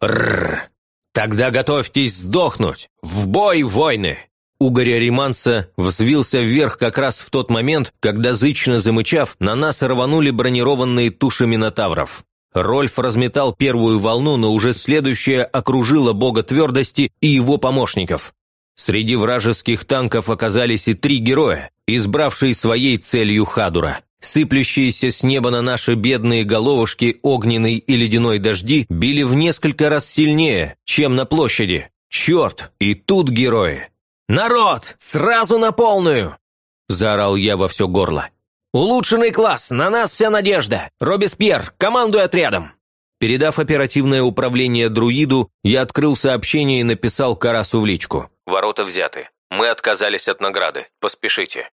«Рррр! Тогда готовьтесь сдохнуть! В бой, войны!» Угорь Ариманса взвился вверх как раз в тот момент, когда, зычно замычав, на нас рванули бронированные туши минотавров. Рольф разметал первую волну, но уже следующая окружила бога твердости и его помощников. Среди вражеских танков оказались и три героя, избравшие своей целью Хадура. Сыплющиеся с неба на наши бедные головушки огненный и ледяной дожди били в несколько раз сильнее, чем на площади. Черт, и тут герои. «Народ, сразу на полную!» – заорал я во все горло. «Улучшенный класс, на нас вся надежда! Робеспьер, командуй отрядом!» Передав оперативное управление друиду, я открыл сообщение и написал Карасу в личку. «Ворота взяты. Мы отказались от награды. Поспешите».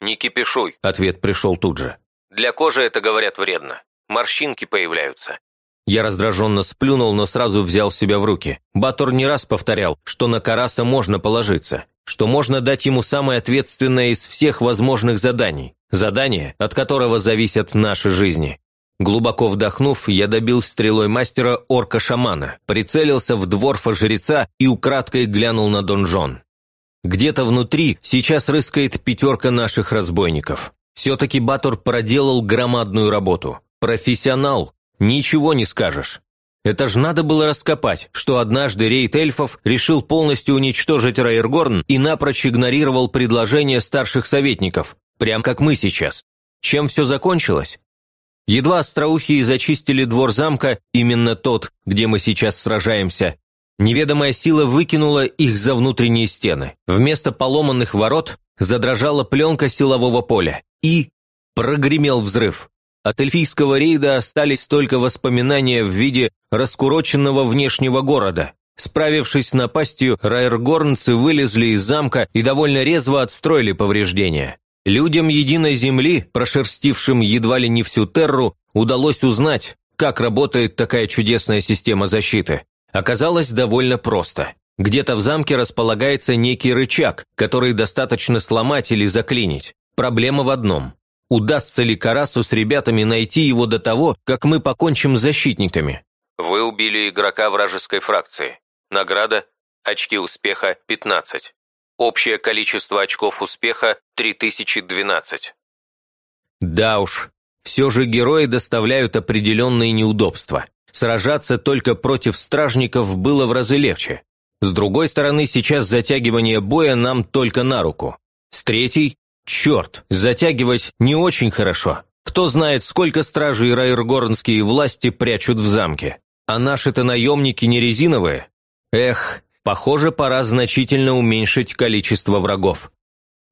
«Не кипишуй», – ответ пришел тут же. «Для кожи это, говорят, вредно. Морщинки появляются. Я раздраженно сплюнул, но сразу взял себя в руки. Батор не раз повторял, что на Караса можно положиться, что можно дать ему самое ответственное из всех возможных заданий, задание, от которого зависят наши жизни. Глубоко вдохнув, я добил стрелой мастера орка-шамана, прицелился в дворфа-жреца и украдкой глянул на донжон. Где-то внутри сейчас рыскает пятерка наших разбойников. Все-таки Батор проделал громадную работу. Профессионал, Ничего не скажешь. Это ж надо было раскопать, что однажды рейд эльфов решил полностью уничтожить Райергорн и напрочь игнорировал предложения старших советников, прям как мы сейчас. Чем все закончилось? Едва остроухие зачистили двор замка, именно тот, где мы сейчас сражаемся, неведомая сила выкинула их за внутренние стены. Вместо поломанных ворот задрожала пленка силового поля. И прогремел взрыв. От эльфийского рейда остались только воспоминания в виде раскуроченного внешнего города. Справившись с напастью, райергорнцы вылезли из замка и довольно резво отстроили повреждения. Людям Единой Земли, прошерстившим едва ли не всю Терру, удалось узнать, как работает такая чудесная система защиты. Оказалось довольно просто. Где-то в замке располагается некий рычаг, который достаточно сломать или заклинить. Проблема в одном удастся ли Карасу с ребятами найти его до того, как мы покончим с защитниками. Вы убили игрока вражеской фракции. Награда – очки успеха – 15. Общее количество очков успеха – 3012. Да уж, все же герои доставляют определенные неудобства. Сражаться только против стражников было в разы легче. С другой стороны, сейчас затягивание боя нам только на руку. С третьей Черт, затягивать не очень хорошо. Кто знает, сколько стражей райргорнские власти прячут в замке. А наши-то наемники не резиновые. Эх, похоже, пора значительно уменьшить количество врагов.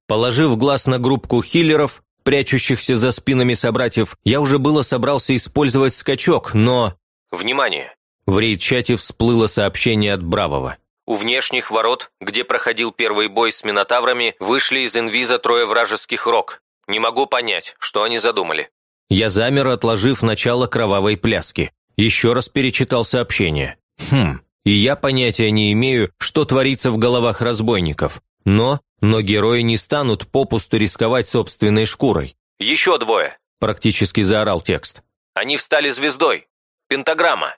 Положив глаз на группку хиллеров, прячущихся за спинами собратьев, я уже было собрался использовать скачок, но... Внимание! В рейд-чате всплыло сообщение от Бравого. У внешних ворот, где проходил первый бой с минотаврами, вышли из инвиза трое вражеских рог. Не могу понять, что они задумали. Я замер, отложив начало кровавой пляски. Еще раз перечитал сообщение. Хм, и я понятия не имею, что творится в головах разбойников. Но, но герои не станут попусту рисковать собственной шкурой. «Еще двое!» – практически заорал текст. «Они встали звездой! Пентаграмма!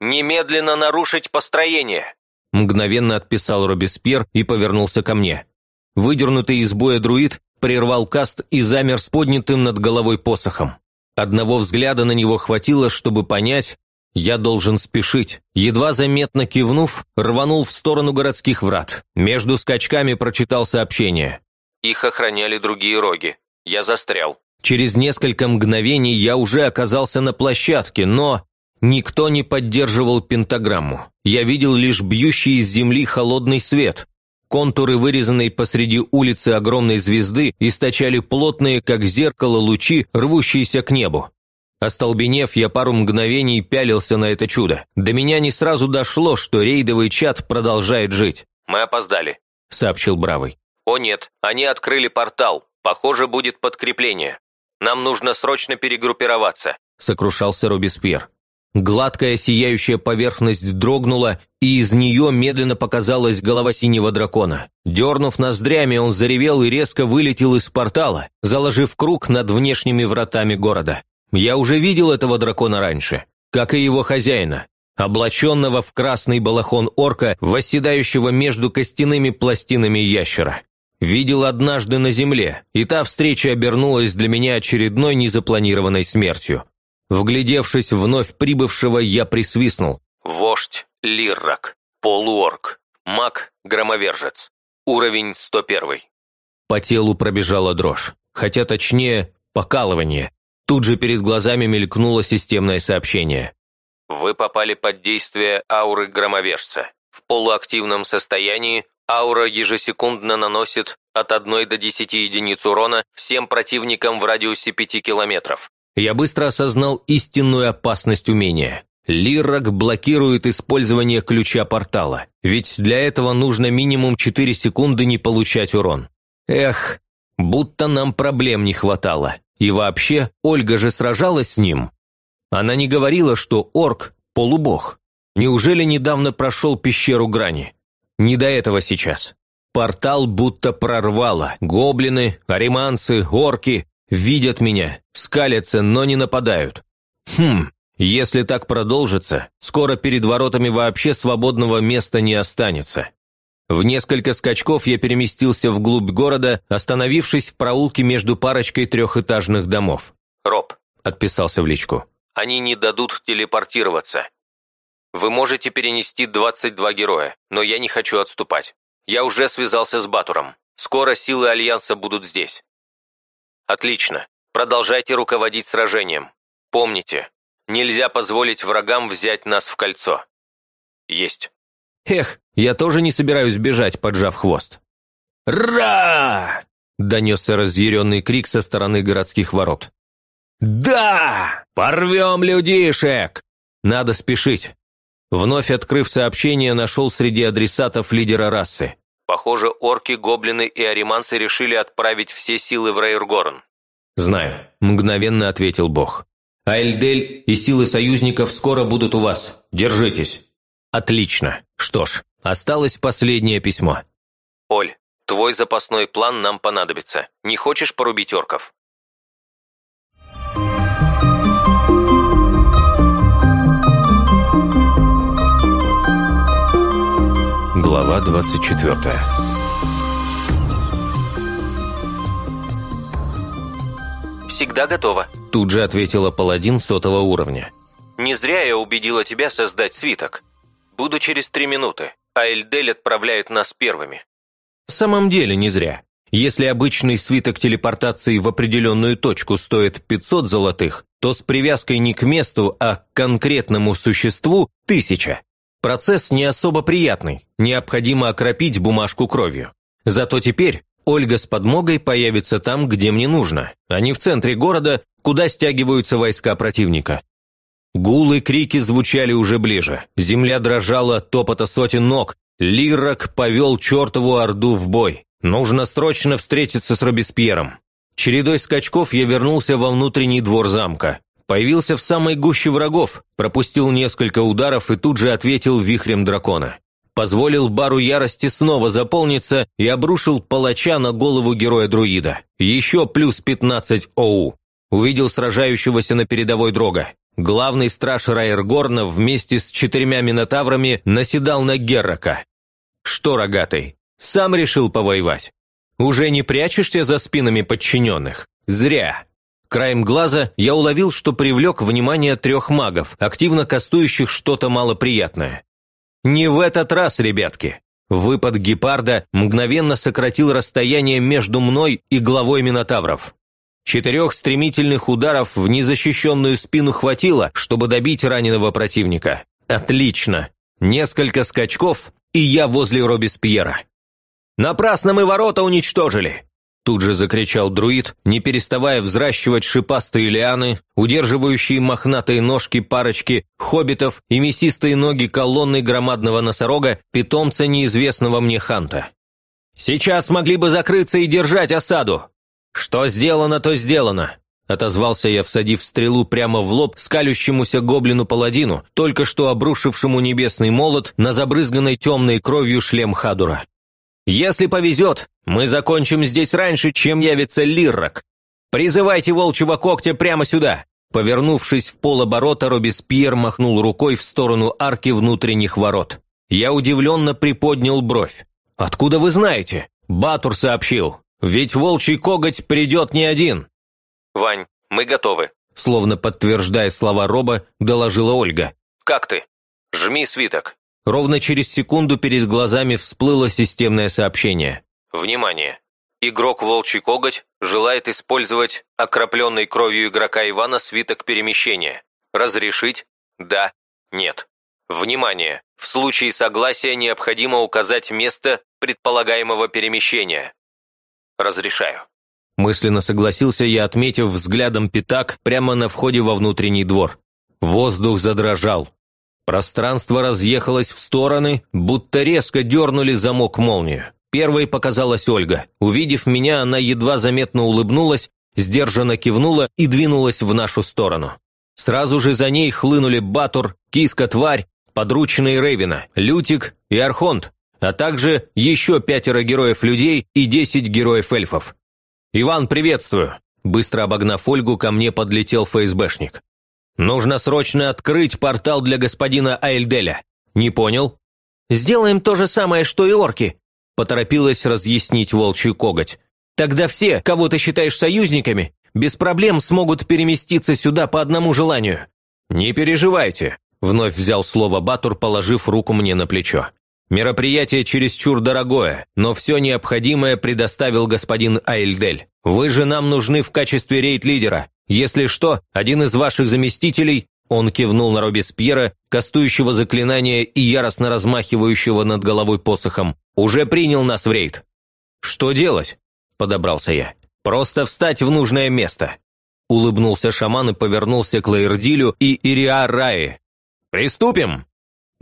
Немедленно нарушить построение!» Мгновенно отписал Робеспьер и повернулся ко мне. Выдернутый из боя друид прервал каст и замер с поднятым над головой посохом. Одного взгляда на него хватило, чтобы понять, я должен спешить. Едва заметно кивнув, рванул в сторону городских врат. Между скачками прочитал сообщение. Их охраняли другие роги. Я застрял. Через несколько мгновений я уже оказался на площадке, но Никто не поддерживал пентаграмму. Я видел лишь бьющий из земли холодный свет. Контуры, вырезанные посреди улицы огромной звезды, источали плотные, как зеркало, лучи, рвущиеся к небу. Остолбенев, я пару мгновений пялился на это чудо. До меня не сразу дошло, что рейдовый чат продолжает жить. «Мы опоздали», – сообщил Бравый. «О нет, они открыли портал. Похоже, будет подкрепление. Нам нужно срочно перегруппироваться», – сокрушался Робеспьер. Гладкая сияющая поверхность дрогнула, и из нее медленно показалась голова синего дракона. Дернув ноздрями, он заревел и резко вылетел из портала, заложив круг над внешними вратами города. Я уже видел этого дракона раньше, как и его хозяина. облаченного в красный балахон орка, восседающего между костяными пластинами ящера. Видел однажды на земле, и та встреча обернулась для меня очередной незапланированной смертью. Вглядевшись вновь прибывшего, я присвистнул. Вождь Лиррак, полуорк, маг-громовержец, уровень 101. По телу пробежала дрожь, хотя точнее, покалывание. Тут же перед глазами мелькнуло системное сообщение. Вы попали под действие ауры громовержца. В полуактивном состоянии аура ежесекундно наносит от 1 до 10 единиц урона всем противникам в радиусе 5 километров. Я быстро осознал истинную опасность умения. Лирак блокирует использование ключа портала, ведь для этого нужно минимум 4 секунды не получать урон. Эх, будто нам проблем не хватало. И вообще, Ольга же сражалась с ним. Она не говорила, что орк – полубог. Неужели недавно прошел пещеру грани? Не до этого сейчас. Портал будто прорвало. Гоблины, ариманцы, орки видят меня, скалятся, но не нападают. Хм, если так продолжится, скоро перед воротами вообще свободного места не останется. В несколько скачков я переместился вглубь города, остановившись в проулке между парочкой трехэтажных домов. «Роб», – отписался в личку. Они не дадут телепортироваться. Вы можете перенести 22 героя, но я не хочу отступать. Я уже связался с Батуром. Скоро силы Альянса будут здесь. Отлично. Продолжайте руководить сражением. Помните, нельзя позволить врагам взять нас в кольцо. Есть. Эх, я тоже не собираюсь бежать, поджав хвост. «Ра!» – донесся разъяренный крик со стороны городских ворот. «Да! Порвем людишек!» Надо спешить. Вновь открыв сообщение, нашел среди адресатов лидера расы. Похоже, орки, гоблины и ариманцы решили отправить все силы в Рейргорн. «Знаю», – мгновенно ответил бог. «Айльдель и силы союзников скоро будут у вас. Держитесь». «Отлично. Что ж, осталось последнее письмо». «Оль, твой запасной план нам понадобится. Не хочешь порубить орков?» Глава 24 «Всегда готова», – тут же ответила паладин сотого уровня. «Не зря я убедила тебя создать свиток. Буду через три минуты, а Эльдель отправляет нас первыми». В самом деле не зря. Если обычный свиток телепортации в определенную точку стоит 500 золотых, то с привязкой не к месту, а к конкретному существу – тысяча. Процесс не особо приятный, необходимо окропить бумажку кровью. Зато теперь Ольга с подмогой появится там, где мне нужно, а не в центре города, куда стягиваются войска противника. Гулы крики звучали уже ближе, земля дрожала от топота сотен ног, Лирак повел чертову орду в бой. Нужно срочно встретиться с Робеспьером. Чередой скачков я вернулся во внутренний двор замка. Появился в самой гуще врагов, пропустил несколько ударов и тут же ответил вихрем дракона. Позволил бару ярости снова заполниться и обрушил палача на голову героя-друида. Еще плюс 15 ОУ. Увидел сражающегося на передовой дрога. Главный страж Райергорна вместе с четырьмя минотаврами наседал на Геррака. Что, рогатый, сам решил повоевать? Уже не прячешься за спинами подчиненных? Зря. Краем глаза я уловил, что привлек внимание трех магов, активно кастующих что-то малоприятное. Не в этот раз, ребятки. Выпад гепарда мгновенно сократил расстояние между мной и главой Минотавров. Четырех стремительных ударов в незащищенную спину хватило, чтобы добить раненого противника. Отлично. Несколько скачков, и я возле Робеспьера. «Напрасно мы ворота уничтожили! Тут же закричал друид, не переставая взращивать шипастые лианы, удерживающие мохнатые ножки парочки хоббитов и мясистые ноги колонны громадного носорога, питомца неизвестного мне ханта. «Сейчас могли бы закрыться и держать осаду!» «Что сделано, то сделано!» Отозвался я, всадив стрелу прямо в лоб скалющемуся гоблину-паладину, только что обрушившему небесный молот на забрызганной темной кровью шлем Хадура. Если повезет, мы закончим здесь раньше, чем явится Лиррак. Призывайте волчьего когтя прямо сюда. Повернувшись в полоборота, Робеспьер махнул рукой в сторону арки внутренних ворот. Я удивленно приподнял бровь. «Откуда вы знаете?» «Батур сообщил. Ведь волчий коготь придет не один». «Вань, мы готовы», – словно подтверждая слова Роба, доложила Ольга. «Как ты? Жми свиток». Ровно через секунду перед глазами всплыло системное сообщение. «Внимание! Игрок Волчий Коготь желает использовать окропленный кровью игрока Ивана свиток перемещения. Разрешить? Да. Нет. Внимание! В случае согласия необходимо указать место предполагаемого перемещения. Разрешаю. Мысленно согласился я, отметив взглядом пятак прямо на входе во внутренний двор. Воздух задрожал. Пространство разъехалось в стороны, будто резко дернули замок молнию. Первой показалась Ольга. Увидев меня, она едва заметно улыбнулась, сдержанно кивнула и двинулась в нашу сторону. Сразу же за ней хлынули Батур, Киска-тварь, подручные Рейвена, Лютик и Архонт, а также еще пятеро героев-людей и десять героев-эльфов. «Иван, приветствую!» Быстро обогнав Ольгу, ко мне подлетел ФСБшник. «Нужно срочно открыть портал для господина Айльделя. Не понял?» «Сделаем то же самое, что и орки», поторопилась разъяснить волчий коготь. «Тогда все, кого ты считаешь союзниками, без проблем смогут переместиться сюда по одному желанию». «Не переживайте», – вновь взял слово Батур, положив руку мне на плечо. «Мероприятие чересчур дорогое, но все необходимое предоставил господин Айльдель. Вы же нам нужны в качестве рейд-лидера. Если что, один из ваших заместителей он кивнул на Робеспьера, кастующего заклинания и яростно размахивающего над головой посохом. «Уже принял нас в рейд». «Что делать?» – подобрался я. «Просто встать в нужное место». Улыбнулся шаман и повернулся к Лаэрдилю и Ириа Раи. «Приступим!»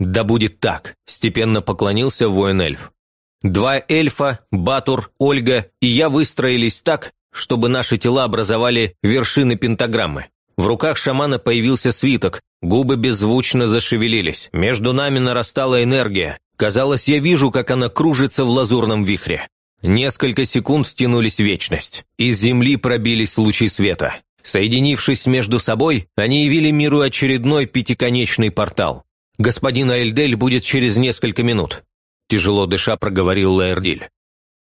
«Да будет так», – степенно поклонился воин-эльф. Два эльфа, Батур, Ольга и я выстроились так, чтобы наши тела образовали вершины пентаграммы. В руках шамана появился свиток, губы беззвучно зашевелились. Между нами нарастала энергия. Казалось, я вижу, как она кружится в лазурном вихре. Несколько секунд тянулись вечность. Из земли пробились лучи света. Соединившись между собой, они явили миру очередной пятиконечный портал. «Господин Аэльдель будет через несколько минут», – тяжело дыша проговорил Лаэрдиль.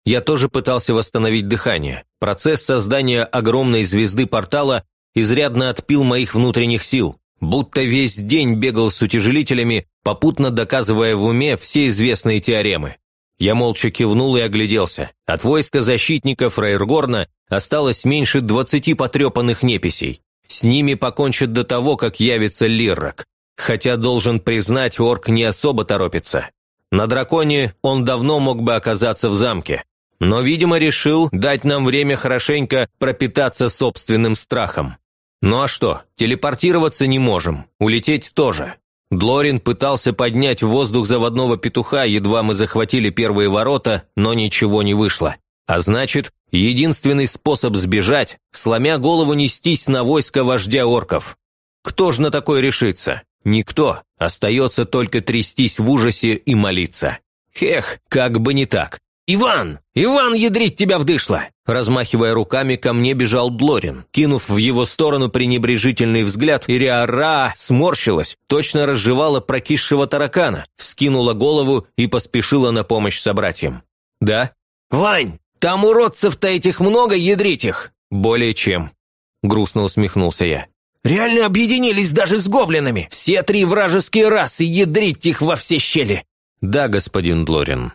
Я тоже пытался восстановить дыхание. Процесс создания огромной звезды портала изрядно отпил моих внутренних сил, будто весь день бегал с утяжелителями, попутно доказывая в уме все известные теоремы. Я молча кивнул и огляделся. От войска защитников Рейргорна осталось меньше двадцати потрепанных неписей. С ними покончат до того, как явится Лиррак. Хотя, должен признать, орк не особо торопится. На драконе он давно мог бы оказаться в замке, но, видимо, решил дать нам время хорошенько пропитаться собственным страхом. Ну а что, телепортироваться не можем, улететь тоже. Длорин пытался поднять в воздух заводного петуха, едва мы захватили первые ворота, но ничего не вышло. А значит, единственный способ сбежать – сломя голову нестись на войско вождя орков. Кто же на такое решится? Никто. Остается только трястись в ужасе и молиться. Хех, как бы не так. «Иван! Иван, ядрить тебя вдышло!» Размахивая руками, ко мне бежал Длорин. Кинув в его сторону пренебрежительный взгляд, Ириара сморщилась, точно разжевала прокисшего таракана, вскинула голову и поспешила на помощь собратьям. «Да?» «Вань, там уродцев-то этих много, ядрить их!» «Более чем», — грустно усмехнулся я. «Реально объединились даже с гоблинами! Все три вражеские расы, ядрить их во все щели!» «Да, господин Длорин»,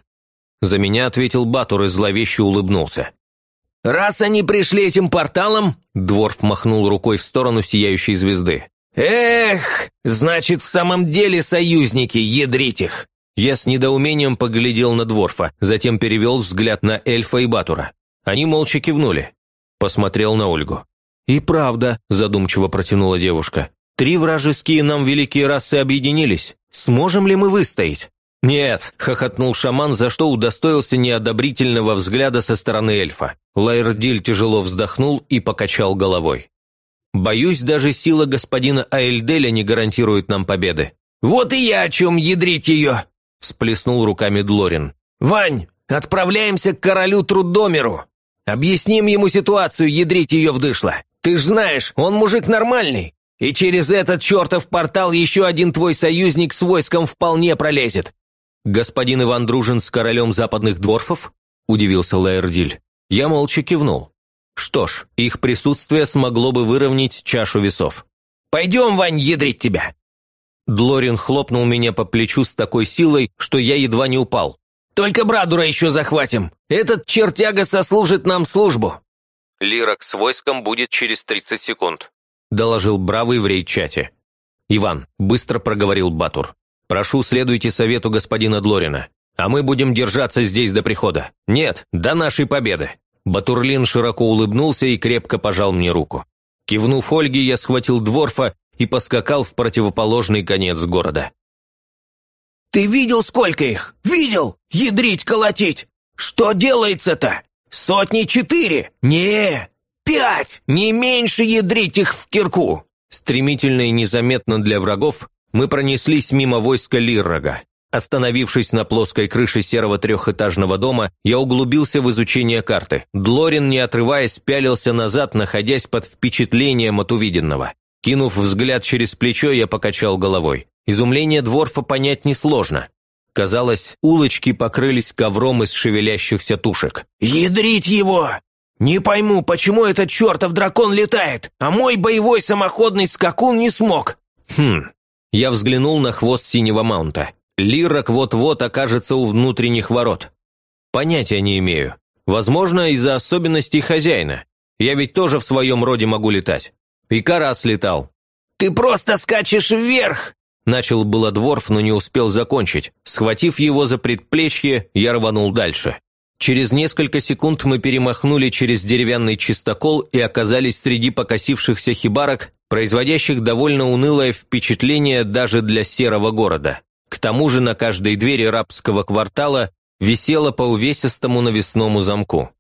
за меня ответил Батур и зловеще улыбнулся. «Раз они пришли этим порталом...» Дворф махнул рукой в сторону сияющей звезды. «Эх, значит, в самом деле союзники, ядрить их!» Я с недоумением поглядел на Дворфа, затем перевел взгляд на эльфа и Батура. Они молча кивнули. Посмотрел на Ольгу. «И правда», – задумчиво протянула девушка. «Три вражеские нам великие расы объединились. Сможем ли мы выстоять?» «Нет», – хохотнул шаман, за что удостоился неодобрительного взгляда со стороны эльфа. Лайрдиль тяжело вздохнул и покачал головой. «Боюсь, даже сила господина Аэльделя не гарантирует нам победы». «Вот и я о чем ядрить ее!» – всплеснул руками Длорин. «Вань, отправляемся к королю Трудомеру. Объясним ему ситуацию, ядрить ее вдышло. Ты ж знаешь, он мужик нормальный. И через этот чертов портал еще один твой союзник с войском вполне пролезет. «Господин Иван дружен с королем западных дворфов?» – удивился Лаэрдиль. Я молча кивнул. Что ж, их присутствие смогло бы выровнять чашу весов. «Пойдем, Вань, ядрить тебя!» Длорин хлопнул меня по плечу с такой силой, что я едва не упал. «Только Брадура еще захватим! Этот чертяга сослужит нам службу!» «Лирок с войском будет через 30 секунд», – доложил бравый в рейд-чате. «Иван», – быстро проговорил Батур. «Прошу, следуйте совету господина Длорина, а мы будем держаться здесь до прихода. Нет, до нашей победы». Батурлин широко улыбнулся и крепко пожал мне руку. Кивнув Ольге, я схватил Дворфа и поскакал в противоположный конец города. «Ты видел, сколько их? Видел? Ядрить, колотить! Что делается-то? Сотни четыре? Не, пять! Не меньше ядрить их в кирку!» Стремительно и незаметно для врагов мы пронеслись мимо войска Лиррога. Остановившись на плоской крыше серого трехэтажного дома, я углубился в изучение карты. Длорин, не отрываясь, пялился назад, находясь под впечатлением от увиденного. Кинув взгляд через плечо, я покачал головой. Изумление Дворфа понять несложно. Казалось, улочки покрылись ковром из шевелящихся тушек. «Ядрить его! Не пойму, почему этот чертов дракон летает, а мой боевой самоходный скакун не смог?» «Хм...» Я взглянул на хвост синего маунта. Лирок вот-вот окажется у внутренних ворот. Понятия не имею. Возможно, из-за особенностей хозяина. Я ведь тоже в своем роде могу летать. И Карас летал. «Ты просто скачешь вверх!» Начал было Дворф, но не успел закончить. Схватив его за предплечье, я рванул дальше. Через несколько секунд мы перемахнули через деревянный чистокол и оказались среди покосившихся хибарок, производящих довольно унылое впечатление даже для серого города. К тому же на каждой двери рабского квартала висело по увесистому навесному замку.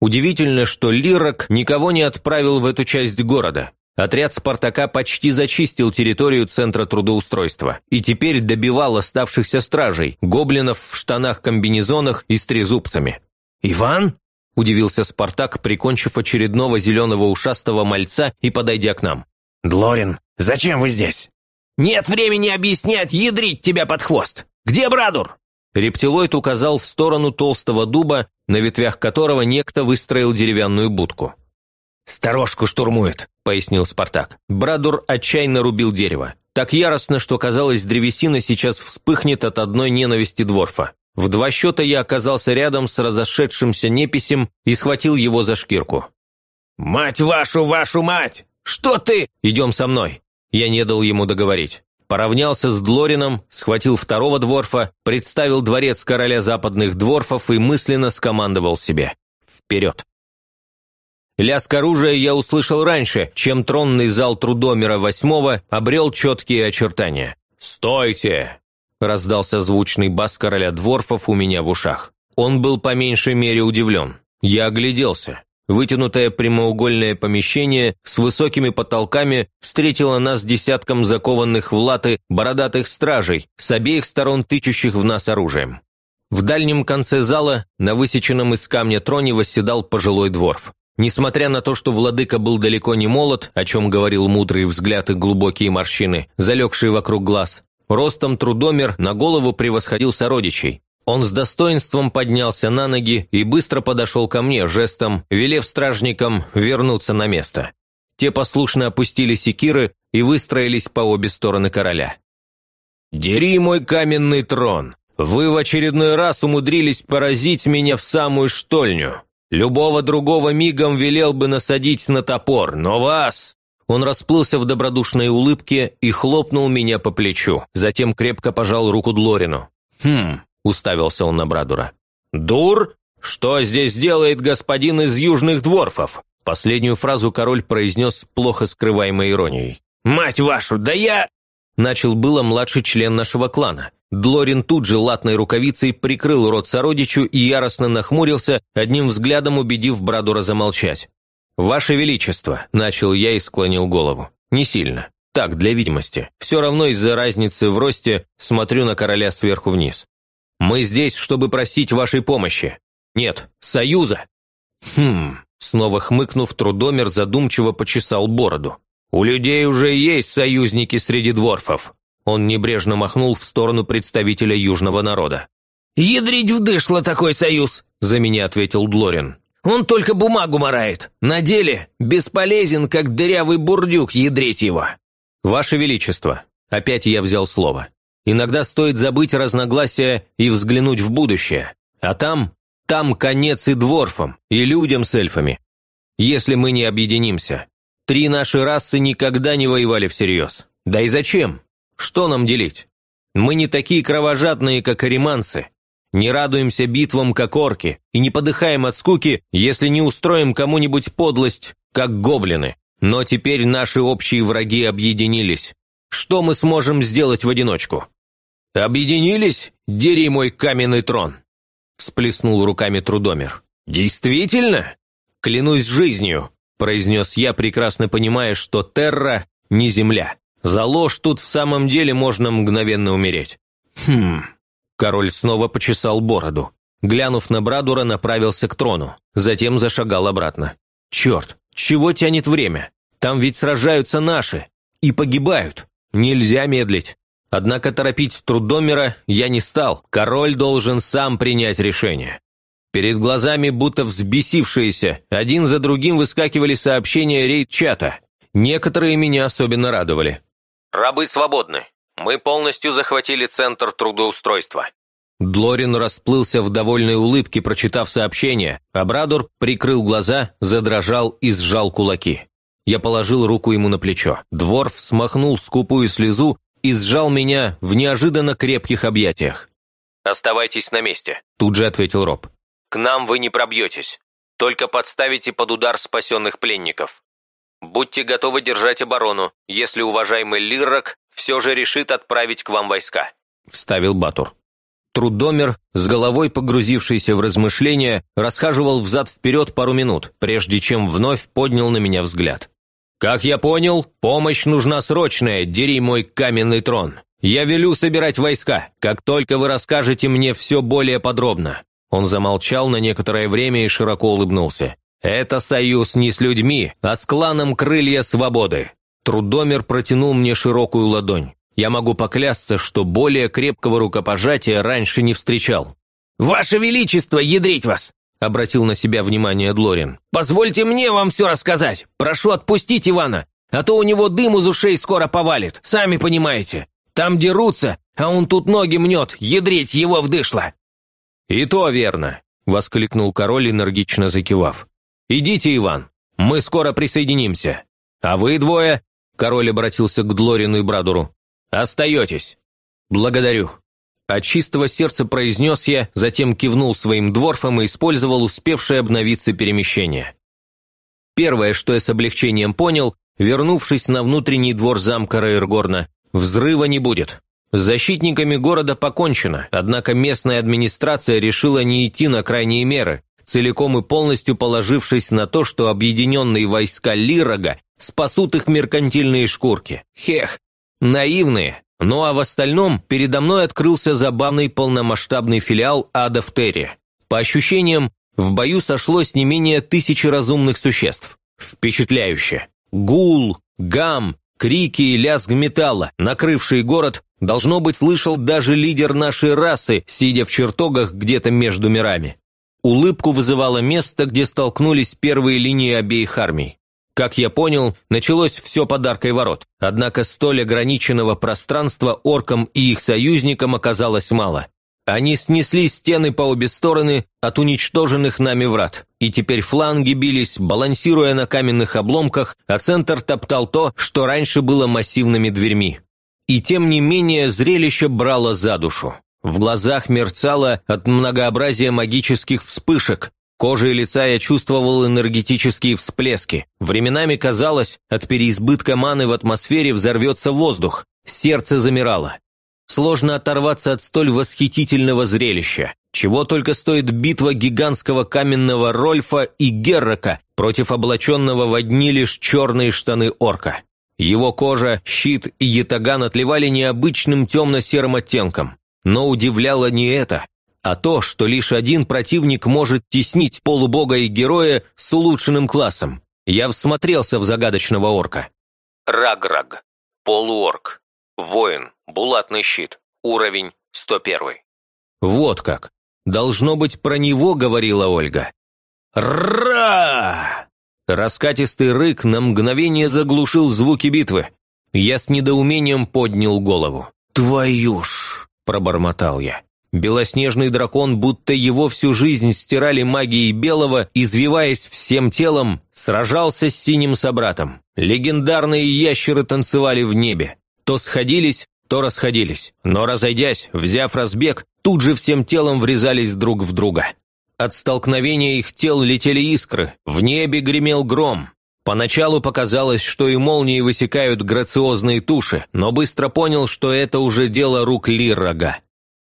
Удивительно, что Лирок никого не отправил в эту часть города. Отряд «Спартака» почти зачистил территорию центра трудоустройства и теперь добивал оставшихся стражей, гоблинов в штанах-комбинезонах и с трезубцами. «Иван?» – удивился «Спартак», прикончив очередного зеленого ушастого мальца и подойдя к нам. «Длорин, зачем вы здесь?» «Нет времени объяснять, ядрить тебя под хвост! Где Брадур?» Рептилоид указал в сторону толстого дуба, на ветвях которого некто выстроил деревянную будку. «Сторожку штурмует», – пояснил Спартак. Брадур отчаянно рубил дерево. Так яростно, что казалось, древесина сейчас вспыхнет от одной ненависти Дворфа. В два счета я оказался рядом с разошедшимся неписем и схватил его за шкирку. «Мать вашу, вашу мать! Что ты?» «Идем со мной!» Я не дал ему договорить. Поравнялся с Длорином, схватил второго дворфа, представил дворец короля западных дворфов и мысленно скомандовал себе. «Вперед!» Лязг оружия я услышал раньше, чем тронный зал Трудомера восьмого обрел четкие очертания. «Стойте!» – раздался звучный бас короля дворфов у меня в ушах. Он был по меньшей мере удивлен. Я огляделся. Вытянутое прямоугольное помещение с высокими потолками встретило нас десятком закованных в латы бородатых стражей, с обеих сторон тычущих в нас оружием. В дальнем конце зала, на высеченном из камня троне, восседал пожилой дворф. Несмотря на то, что владыка был далеко не молод, о чем говорил мудрый взгляд и глубокие морщины, залегшие вокруг глаз, ростом трудомер на голову превосходил сородичей, он с достоинством поднялся на ноги и быстро подошел ко мне, жестом, велев стражникам вернуться на место. Те послушно опустили секиры и выстроились по обе стороны короля. «Дери мой каменный трон! Вы в очередной раз умудрились поразить меня в самую штольню. Любого другого мигом велел бы насадить на топор, но вас...» Он расплылся в добродушной улыбке и хлопнул меня по плечу, затем крепко пожал руку Длорину. «Хм, – уставился он на Брадура. «Дур? Что здесь делает господин из южных дворфов?» Последнюю фразу король произнес с плохо скрываемой иронией. «Мать вашу, да я...» Начал было младший член нашего клана. Длорин тут же латной рукавицей прикрыл рот сородичу и яростно нахмурился, одним взглядом убедив Брадура замолчать. «Ваше Величество», – начал я и склонил голову. «Не сильно. Так, для видимости. Все равно из-за разницы в росте смотрю на короля сверху вниз. Мы здесь, чтобы просить вашей помощи. Нет, союза». «Хм...» – снова хмыкнув, Трудомер задумчиво почесал бороду. У людей уже есть союзники среди дворфов». Он небрежно махнул в сторону представителя южного народа. «Ядрить вдышло такой союз», – за меня ответил Длорин. «Он только бумагу морает. На деле бесполезен, как дырявый бурдюк, ядрить его». «Ваше Величество», – опять я взял слово. «Иногда стоит забыть разногласия и взглянуть в будущее. А там, там конец и дворфам, и людям с эльфами. Если мы не объединимся. Три наши расы никогда не воевали всерьез. Да и зачем? Что нам делить? Мы не такие кровожадные, как ариманцы. Не радуемся битвам, как орки, и не подыхаем от скуки, если не устроим кому-нибудь подлость, как гоблины. Но теперь наши общие враги объединились. Что мы сможем сделать в одиночку? Объединились? Дери мой каменный трон!» Всплеснул руками Трудомер. «Действительно? Клянусь жизнью!» произнес я, прекрасно понимая, что Терра не земля. За ложь тут в самом деле можно мгновенно умереть. Хм, Король снова почесал бороду. Глянув на Брадура, направился к трону. Затем зашагал обратно. «Черт, чего тянет время? Там ведь сражаются наши. И погибают. Нельзя медлить». Однако торопить Трудомера я не стал. Король должен сам принять решение. Перед глазами, будто взбесившиеся, один за другим выскакивали сообщения рейд-чата. Некоторые меня особенно радовали. «Рабы свободны. Мы полностью захватили центр трудоустройства». Длорин расплылся в довольной улыбке, прочитав сообщение, а Брадор прикрыл глаза, задрожал и сжал кулаки. Я положил руку ему на плечо. Дворф смахнул скупую слезу и сжал меня в неожиданно крепких объятиях. «Оставайтесь на месте», – тут же ответил Роб. «К нам вы не пробьетесь. Только подставите под удар спасенных пленников. Будьте готовы держать оборону, если уважаемый Лиррок все же решит отправить к вам войска», – вставил Батур. Трудомер, с головой погрузившийся в размышления, расхаживал взад-вперед пару минут, прежде чем вновь поднял на меня взгляд. «Как я понял, помощь нужна срочная, дери мой каменный трон. Я велю собирать войска, как только вы расскажете мне все более подробно». Он замолчал на некоторое время и широко улыбнулся. «Это союз не с людьми, а с кланом Крылья Свободы. Трудомер протянул мне широкую ладонь. Я могу поклясться, что более крепкого рукопожатия раньше не встречал. «Ваше Величество, ядрить вас!» – обратил на себя внимание Длорин. «Позвольте мне вам все рассказать. Прошу отпустить Ивана, а то у него дым из ушей скоро повалит, сами понимаете. Там дерутся, а он тут ноги мнет, ядрить его вдышло». «И то верно», – воскликнул король, энергично закивав. «Идите, Иван, мы скоро присоединимся. А вы двое Король обратился к Длорину и Брадуру. «Остаетесь!» «Благодарю!» От чистого сердца произнес я, затем кивнул своим дворфам и использовал успевшее обновиться перемещение. Первое, что я с облегчением понял, вернувшись на внутренний двор замка Рейргорна, взрыва не будет. С защитниками города покончено, однако местная администрация решила не идти на крайние меры, целиком и полностью положившись на то, что объединенные войска Лирога спасут их меркантильные шкурки. Хех, наивные. Ну а в остальном передо мной открылся забавный полномасштабный филиал Ада в Терре. По ощущениям, в бою сошлось не менее тысячи разумных существ. Впечатляюще. Гул, гам, крики и лязг металла, накрывший город, должно быть, слышал даже лидер нашей расы, сидя в чертогах где-то между мирами. Улыбку вызывало место, где столкнулись первые линии обеих армий. Как я понял, началось все подаркой ворот, однако столь ограниченного пространства оркам и их союзникам оказалось мало. Они снесли стены по обе стороны от уничтоженных нами врат, и теперь фланги бились, балансируя на каменных обломках, а центр топтал то, что раньше было массивными дверьми. И тем не менее зрелище брало за душу. В глазах мерцало от многообразия магических вспышек. Кожей лица я чувствовал энергетические всплески. Временами казалось, от переизбытка маны в атмосфере взорвется воздух. Сердце замирало. Сложно оторваться от столь восхитительного зрелища. Чего только стоит битва гигантского каменного Рольфа и Геррока против облаченного в одни лишь черные штаны орка. Его кожа, щит и ятаган отливали необычным темно-серым оттенком. Но удивляло не это, а то, что лишь один противник может теснить полубога и героя с улучшенным классом. Я всмотрелся в загадочного орка. Раграг. Полуорг. Воин. Булатный щит. Уровень 101. Вот как. Должно быть, про него говорила Ольга. «Ра!» Раскатистый рык на мгновение заглушил звуки битвы. Я с недоумением поднял голову. «Твою ж!» – пробормотал я. Белоснежный дракон, будто его всю жизнь стирали магией белого, извиваясь всем телом, сражался с синим собратом. Легендарные ящеры танцевали в небе. То сходились, то расходились. Но разойдясь, взяв разбег, тут же всем телом врезались друг в друга. От столкновения их тел летели искры, в небе гремел гром. Поначалу показалось, что и молнии высекают грациозные туши, но быстро понял, что это уже дело рук Лиррога.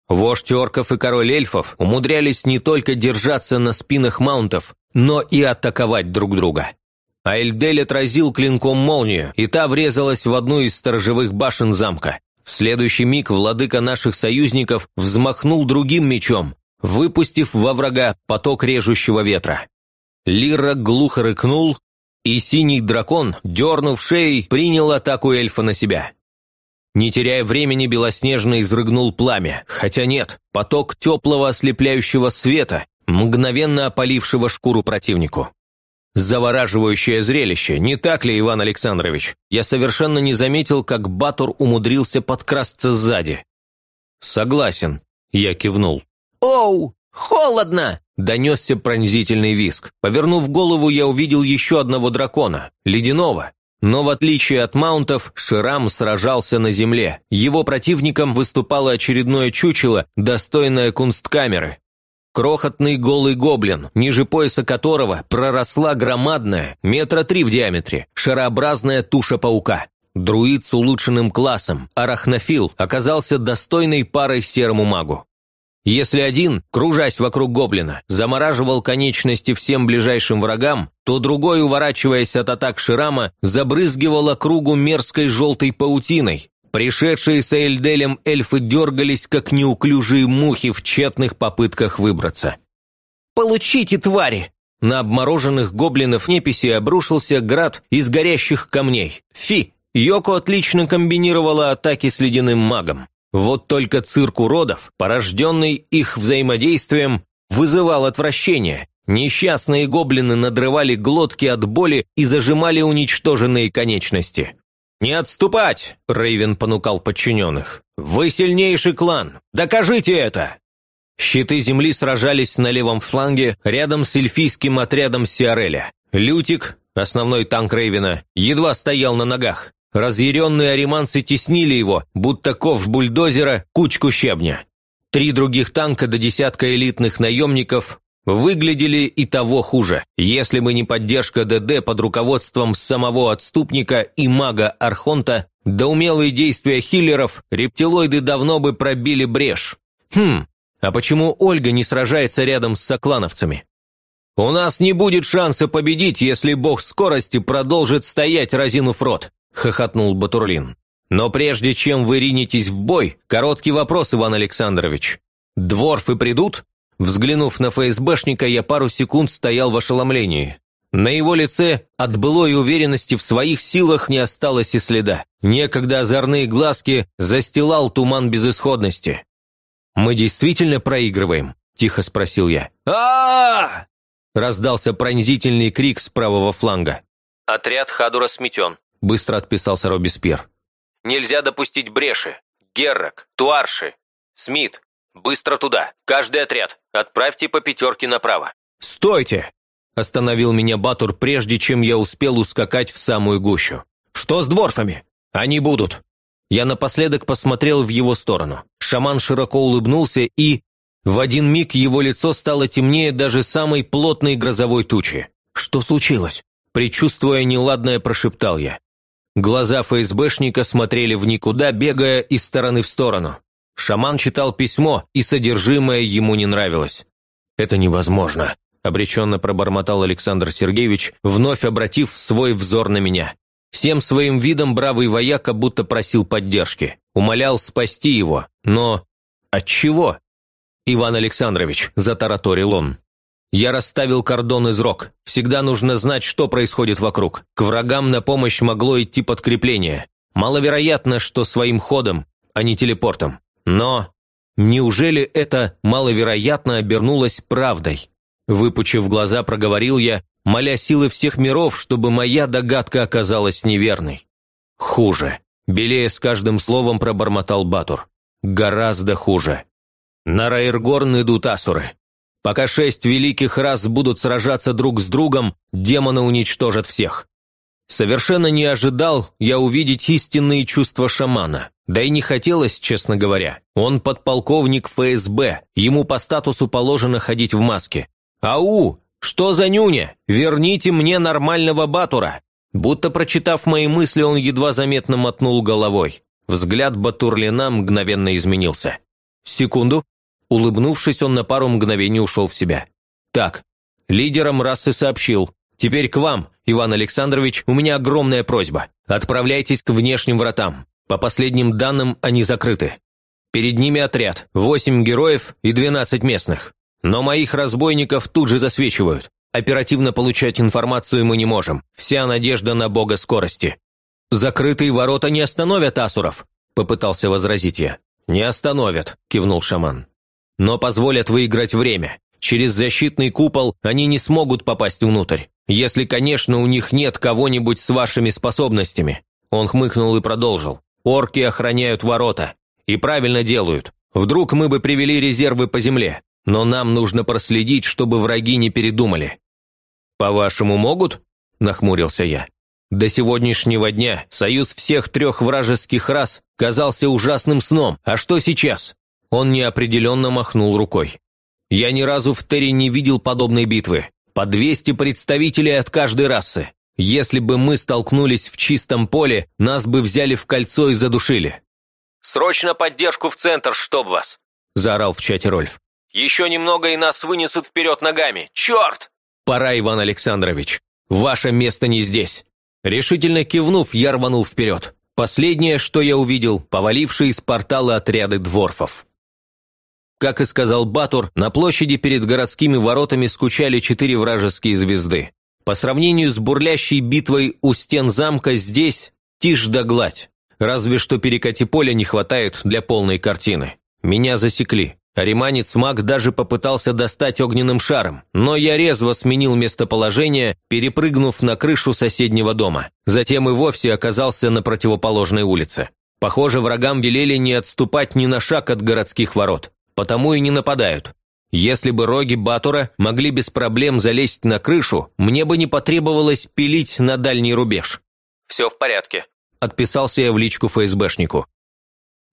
Вождь орков и король эльфов умудрялись не только держаться на спинах маунтов, но и атаковать друг друга. А Эльдель отразил клинком молнию, и та врезалась в одну из сторожевых башен замка. В следующий миг владыка наших союзников взмахнул другим мечом, выпустив во врага поток режущего ветра. Лира глухо рыкнул, и синий дракон, дернув шеей, принял атаку эльфа на себя. Не теряя времени, Белоснежно изрыгнул пламя, хотя нет, поток теплого ослепляющего света, мгновенно опалившего шкуру противнику. Завораживающее зрелище, не так ли, Иван Александрович? Я совершенно не заметил, как Батур умудрился подкрасться сзади. Согласен, я кивнул. «Оу, холодно!» – донесся пронзительный виск. Повернув голову, я увидел еще одного дракона, ледяного, но в отличие от маунтов, Ширам сражался на земле. Его противником выступало очередное чучело, достойное кунсткамеры. Крохотный голый гоблин, ниже пояса которого проросла громадная, метра три в диаметре, шарообразная туша паука. Друид с улучшенным классом, арахнофил, оказался достойной парой серому магу. Если один, кружась вокруг гоблина, замораживал конечности всем ближайшим врагам, то другой, уворачиваясь от атак Ширама, забрызгивал округу мерзкой желтой паутиной. Пришедшие с Эльделем эльфы дергались, как неуклюжие мухи в тщетных попытках выбраться. «Получите, твари!» На обмороженных гоблинов неписи обрушился град из горящих камней. Фи! Йоко отлично комбинировала атаки с ледяным магом. Вот только цирк уродов, порожденный их взаимодействием, вызывал отвращение. Несчастные гоблины надрывали глотки от боли и зажимали уничтоженные конечности. «Не отступать!» – Рейвен понукал подчиненных. «Вы сильнейший клан! Докажите это!» Щиты земли сражались на левом фланге, рядом с эльфийским отрядом Сиареля. Лютик, основной танк Рейвена, едва стоял на ногах. Разъяренные ариманцы теснили его, будто ковш бульдозера, кучку щебня. Три других танка до десятка элитных наемников выглядели и того хуже, если бы не поддержка ДД под руководством самого отступника и мага Архонта, да умелые действия хиллеров, рептилоиды давно бы пробили брешь. Хм, а почему Ольга не сражается рядом с соклановцами? «У нас не будет шанса победить, если бог скорости продолжит стоять, разинув рот», – хохотнул Батурлин. «Но прежде чем вы ринетесь в бой, короткий вопрос, Иван Александрович. Дворфы придут?» Взглянув на ФСБшника, я пару секунд стоял в ошеломлении. На его лице от былой уверенности в своих силах не осталось и следа. Некогда озорные глазки застилал туман безысходности. «Мы действительно проигрываем?» – тихо спросил я. а раздался пронзительный крик с правого фланга. «Отряд Хадура сметен», – быстро отписался Робеспьер. «Нельзя допустить бреши. Геррак, Туарши, Смит, быстро туда. Каждый отряд. Отправьте по пятерке направо». «Стойте!» – остановил меня Батур, прежде чем я успел ускакать в самую гущу. «Что с дворфами? Они будут!» Я напоследок посмотрел в его сторону. Шаман широко улыбнулся и... В один миг его лицо стало темнее даже самой плотной грозовой тучи. «Что случилось?» Причувствуя неладное, прошептал я. Глаза ФСБшника смотрели в никуда, бегая из стороны в сторону. Шаман читал письмо, и содержимое ему не нравилось. «Это невозможно», – обреченно пробормотал Александр Сергеевич, вновь обратив свой взор на меня. Всем своим видом бравый вояка будто просил поддержки, умолял спасти его, но... от чего? «Иван Александрович», – затараторил он, Я расставил кордон из рог. Всегда нужно знать, что происходит вокруг. К врагам на помощь могло идти подкрепление. Маловероятно, что своим ходом, а не телепортом. Но неужели это маловероятно обернулось правдой? Выпучив глаза, проговорил я, моля силы всех миров, чтобы моя догадка оказалась неверной. Хуже. Белее с каждым словом пробормотал Батур. Гораздо хуже. На Раиргорн идут асуры. Пока шесть великих рас будут сражаться друг с другом, демоны уничтожат всех. Совершенно не ожидал я увидеть истинные чувства шамана. Да и не хотелось, честно говоря. Он подполковник ФСБ, ему по статусу положено ходить в маске. «Ау! Что за нюня? Верните мне нормального батура!» Будто прочитав мои мысли, он едва заметно мотнул головой. Взгляд Батурлина мгновенно изменился. Секунду, Улыбнувшись, он на пару мгновений ушел в себя. «Так, лидерам расы сообщил. Теперь к вам, Иван Александрович, у меня огромная просьба. Отправляйтесь к внешним вратам. По последним данным, они закрыты. Перед ними отряд, восемь героев и двенадцать местных. Но моих разбойников тут же засвечивают. Оперативно получать информацию мы не можем. Вся надежда на бога скорости. «Закрытые ворота не остановят асуров», – попытался возразить я. «Не остановят», – кивнул шаман но позволят выиграть время. Через защитный купол они не смогут попасть внутрь. Если, конечно, у них нет кого-нибудь с вашими способностями». Он хмыкнул и продолжил. «Орки охраняют ворота. И правильно делают. Вдруг мы бы привели резервы по земле. Но нам нужно проследить, чтобы враги не передумали». «По-вашему, могут?» – нахмурился я. До сегодняшнего дня союз всех трех вражеских рас казался ужасным сном. А что сейчас? Он неопределенно махнул рукой. «Я ни разу в Терри не видел подобной битвы. По 200 представителей от каждой расы. Если бы мы столкнулись в чистом поле, нас бы взяли в кольцо и задушили». «Срочно поддержку в центр, чтоб вас!» – заорал в чате Рольф. «Еще немного и нас вынесут вперед ногами! Черт!» «Пора, Иван Александрович. Ваше место не здесь». Решительно кивнув, я рванул вперед. Последнее, что я увидел, повалившие из портала отряды дворфов. Как и сказал Батур, на площади перед городскими воротами скучали четыре вражеские звезды. По сравнению с бурлящей битвой у стен замка здесь тишь да гладь. Разве что перекати поля не хватает для полной картины. Меня засекли. Ариманец-маг даже попытался достать огненным шаром, но я резво сменил местоположение, перепрыгнув на крышу соседнего дома. Затем и вовсе оказался на противоположной улице. Похоже, врагам велели не отступать ни на шаг от городских ворот потому и не нападают. Если бы роги Батура могли без проблем залезть на крышу, мне бы не потребовалось пилить на дальний рубеж. «Все в порядке», – отписался я в личку ФСБшнику.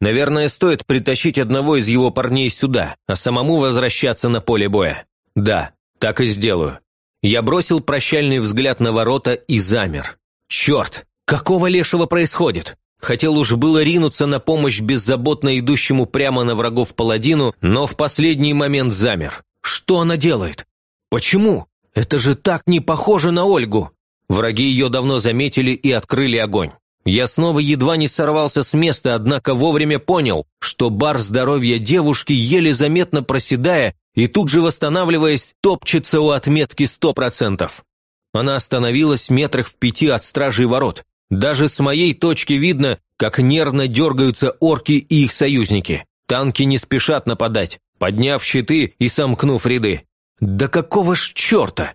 «Наверное, стоит притащить одного из его парней сюда, а самому возвращаться на поле боя. Да, так и сделаю». Я бросил прощальный взгляд на ворота и замер. «Черт, какого лешего происходит?» Хотел уж было ринуться на помощь беззаботно идущему прямо на врагов паладину, но в последний момент замер. Что она делает? Почему? Это же так не похоже на Ольгу. Враги ее давно заметили и открыли огонь. Я снова едва не сорвался с места, однако вовремя понял, что бар здоровья девушки, еле заметно проседая и тут же восстанавливаясь, топчется у отметки сто процентов. Она остановилась метрах в пяти от стражей ворот. Даже с моей точки видно, как нервно дергаются орки и их союзники. Танки не спешат нападать, подняв щиты и сомкнув ряды. Да какого ж черта?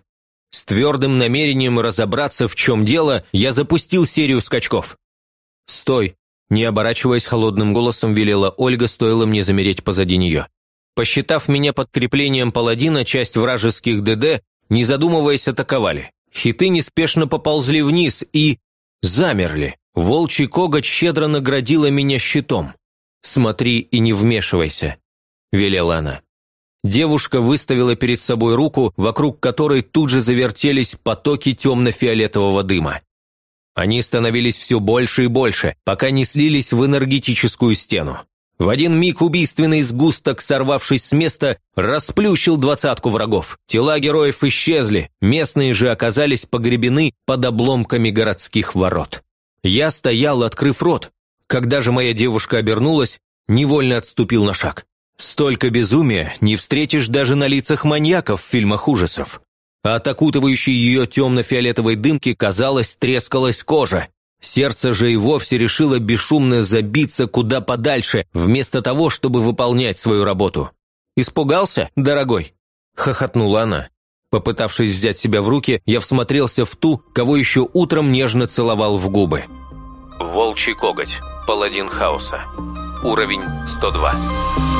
С твердым намерением разобраться, в чем дело, я запустил серию скачков. «Стой!» – не оборачиваясь холодным голосом, велела Ольга, стоило мне замереть позади нее. Посчитав меня подкреплением паладина, часть вражеских ДД, не задумываясь, атаковали. Хиты неспешно поползли вниз и замерли. Волчий коготь щедро наградила меня щитом. «Смотри и не вмешивайся», – велела она. Девушка выставила перед собой руку, вокруг которой тут же завертелись потоки темно-фиолетового дыма. Они становились все больше и больше, пока не слились в энергетическую стену. В один миг убийственный сгусток, сорвавшись с места, расплющил двадцатку врагов. Тела героев исчезли, местные же оказались погребены под обломками городских ворот. Я стоял, открыв рот. Когда же моя девушка обернулась, невольно отступил на шаг. Столько безумия не встретишь даже на лицах маньяков в фильмах ужасов. От окутывающей ее темно-фиолетовой дымки, казалось, трескалась кожа. Сердце же и вовсе решило бесшумно забиться куда подальше, вместо того, чтобы выполнять свою работу. «Испугался, дорогой?» – хохотнула она. Попытавшись взять себя в руки, я всмотрелся в ту, кого еще утром нежно целовал в губы. Волчий коготь. Паладин хаоса. Уровень 102.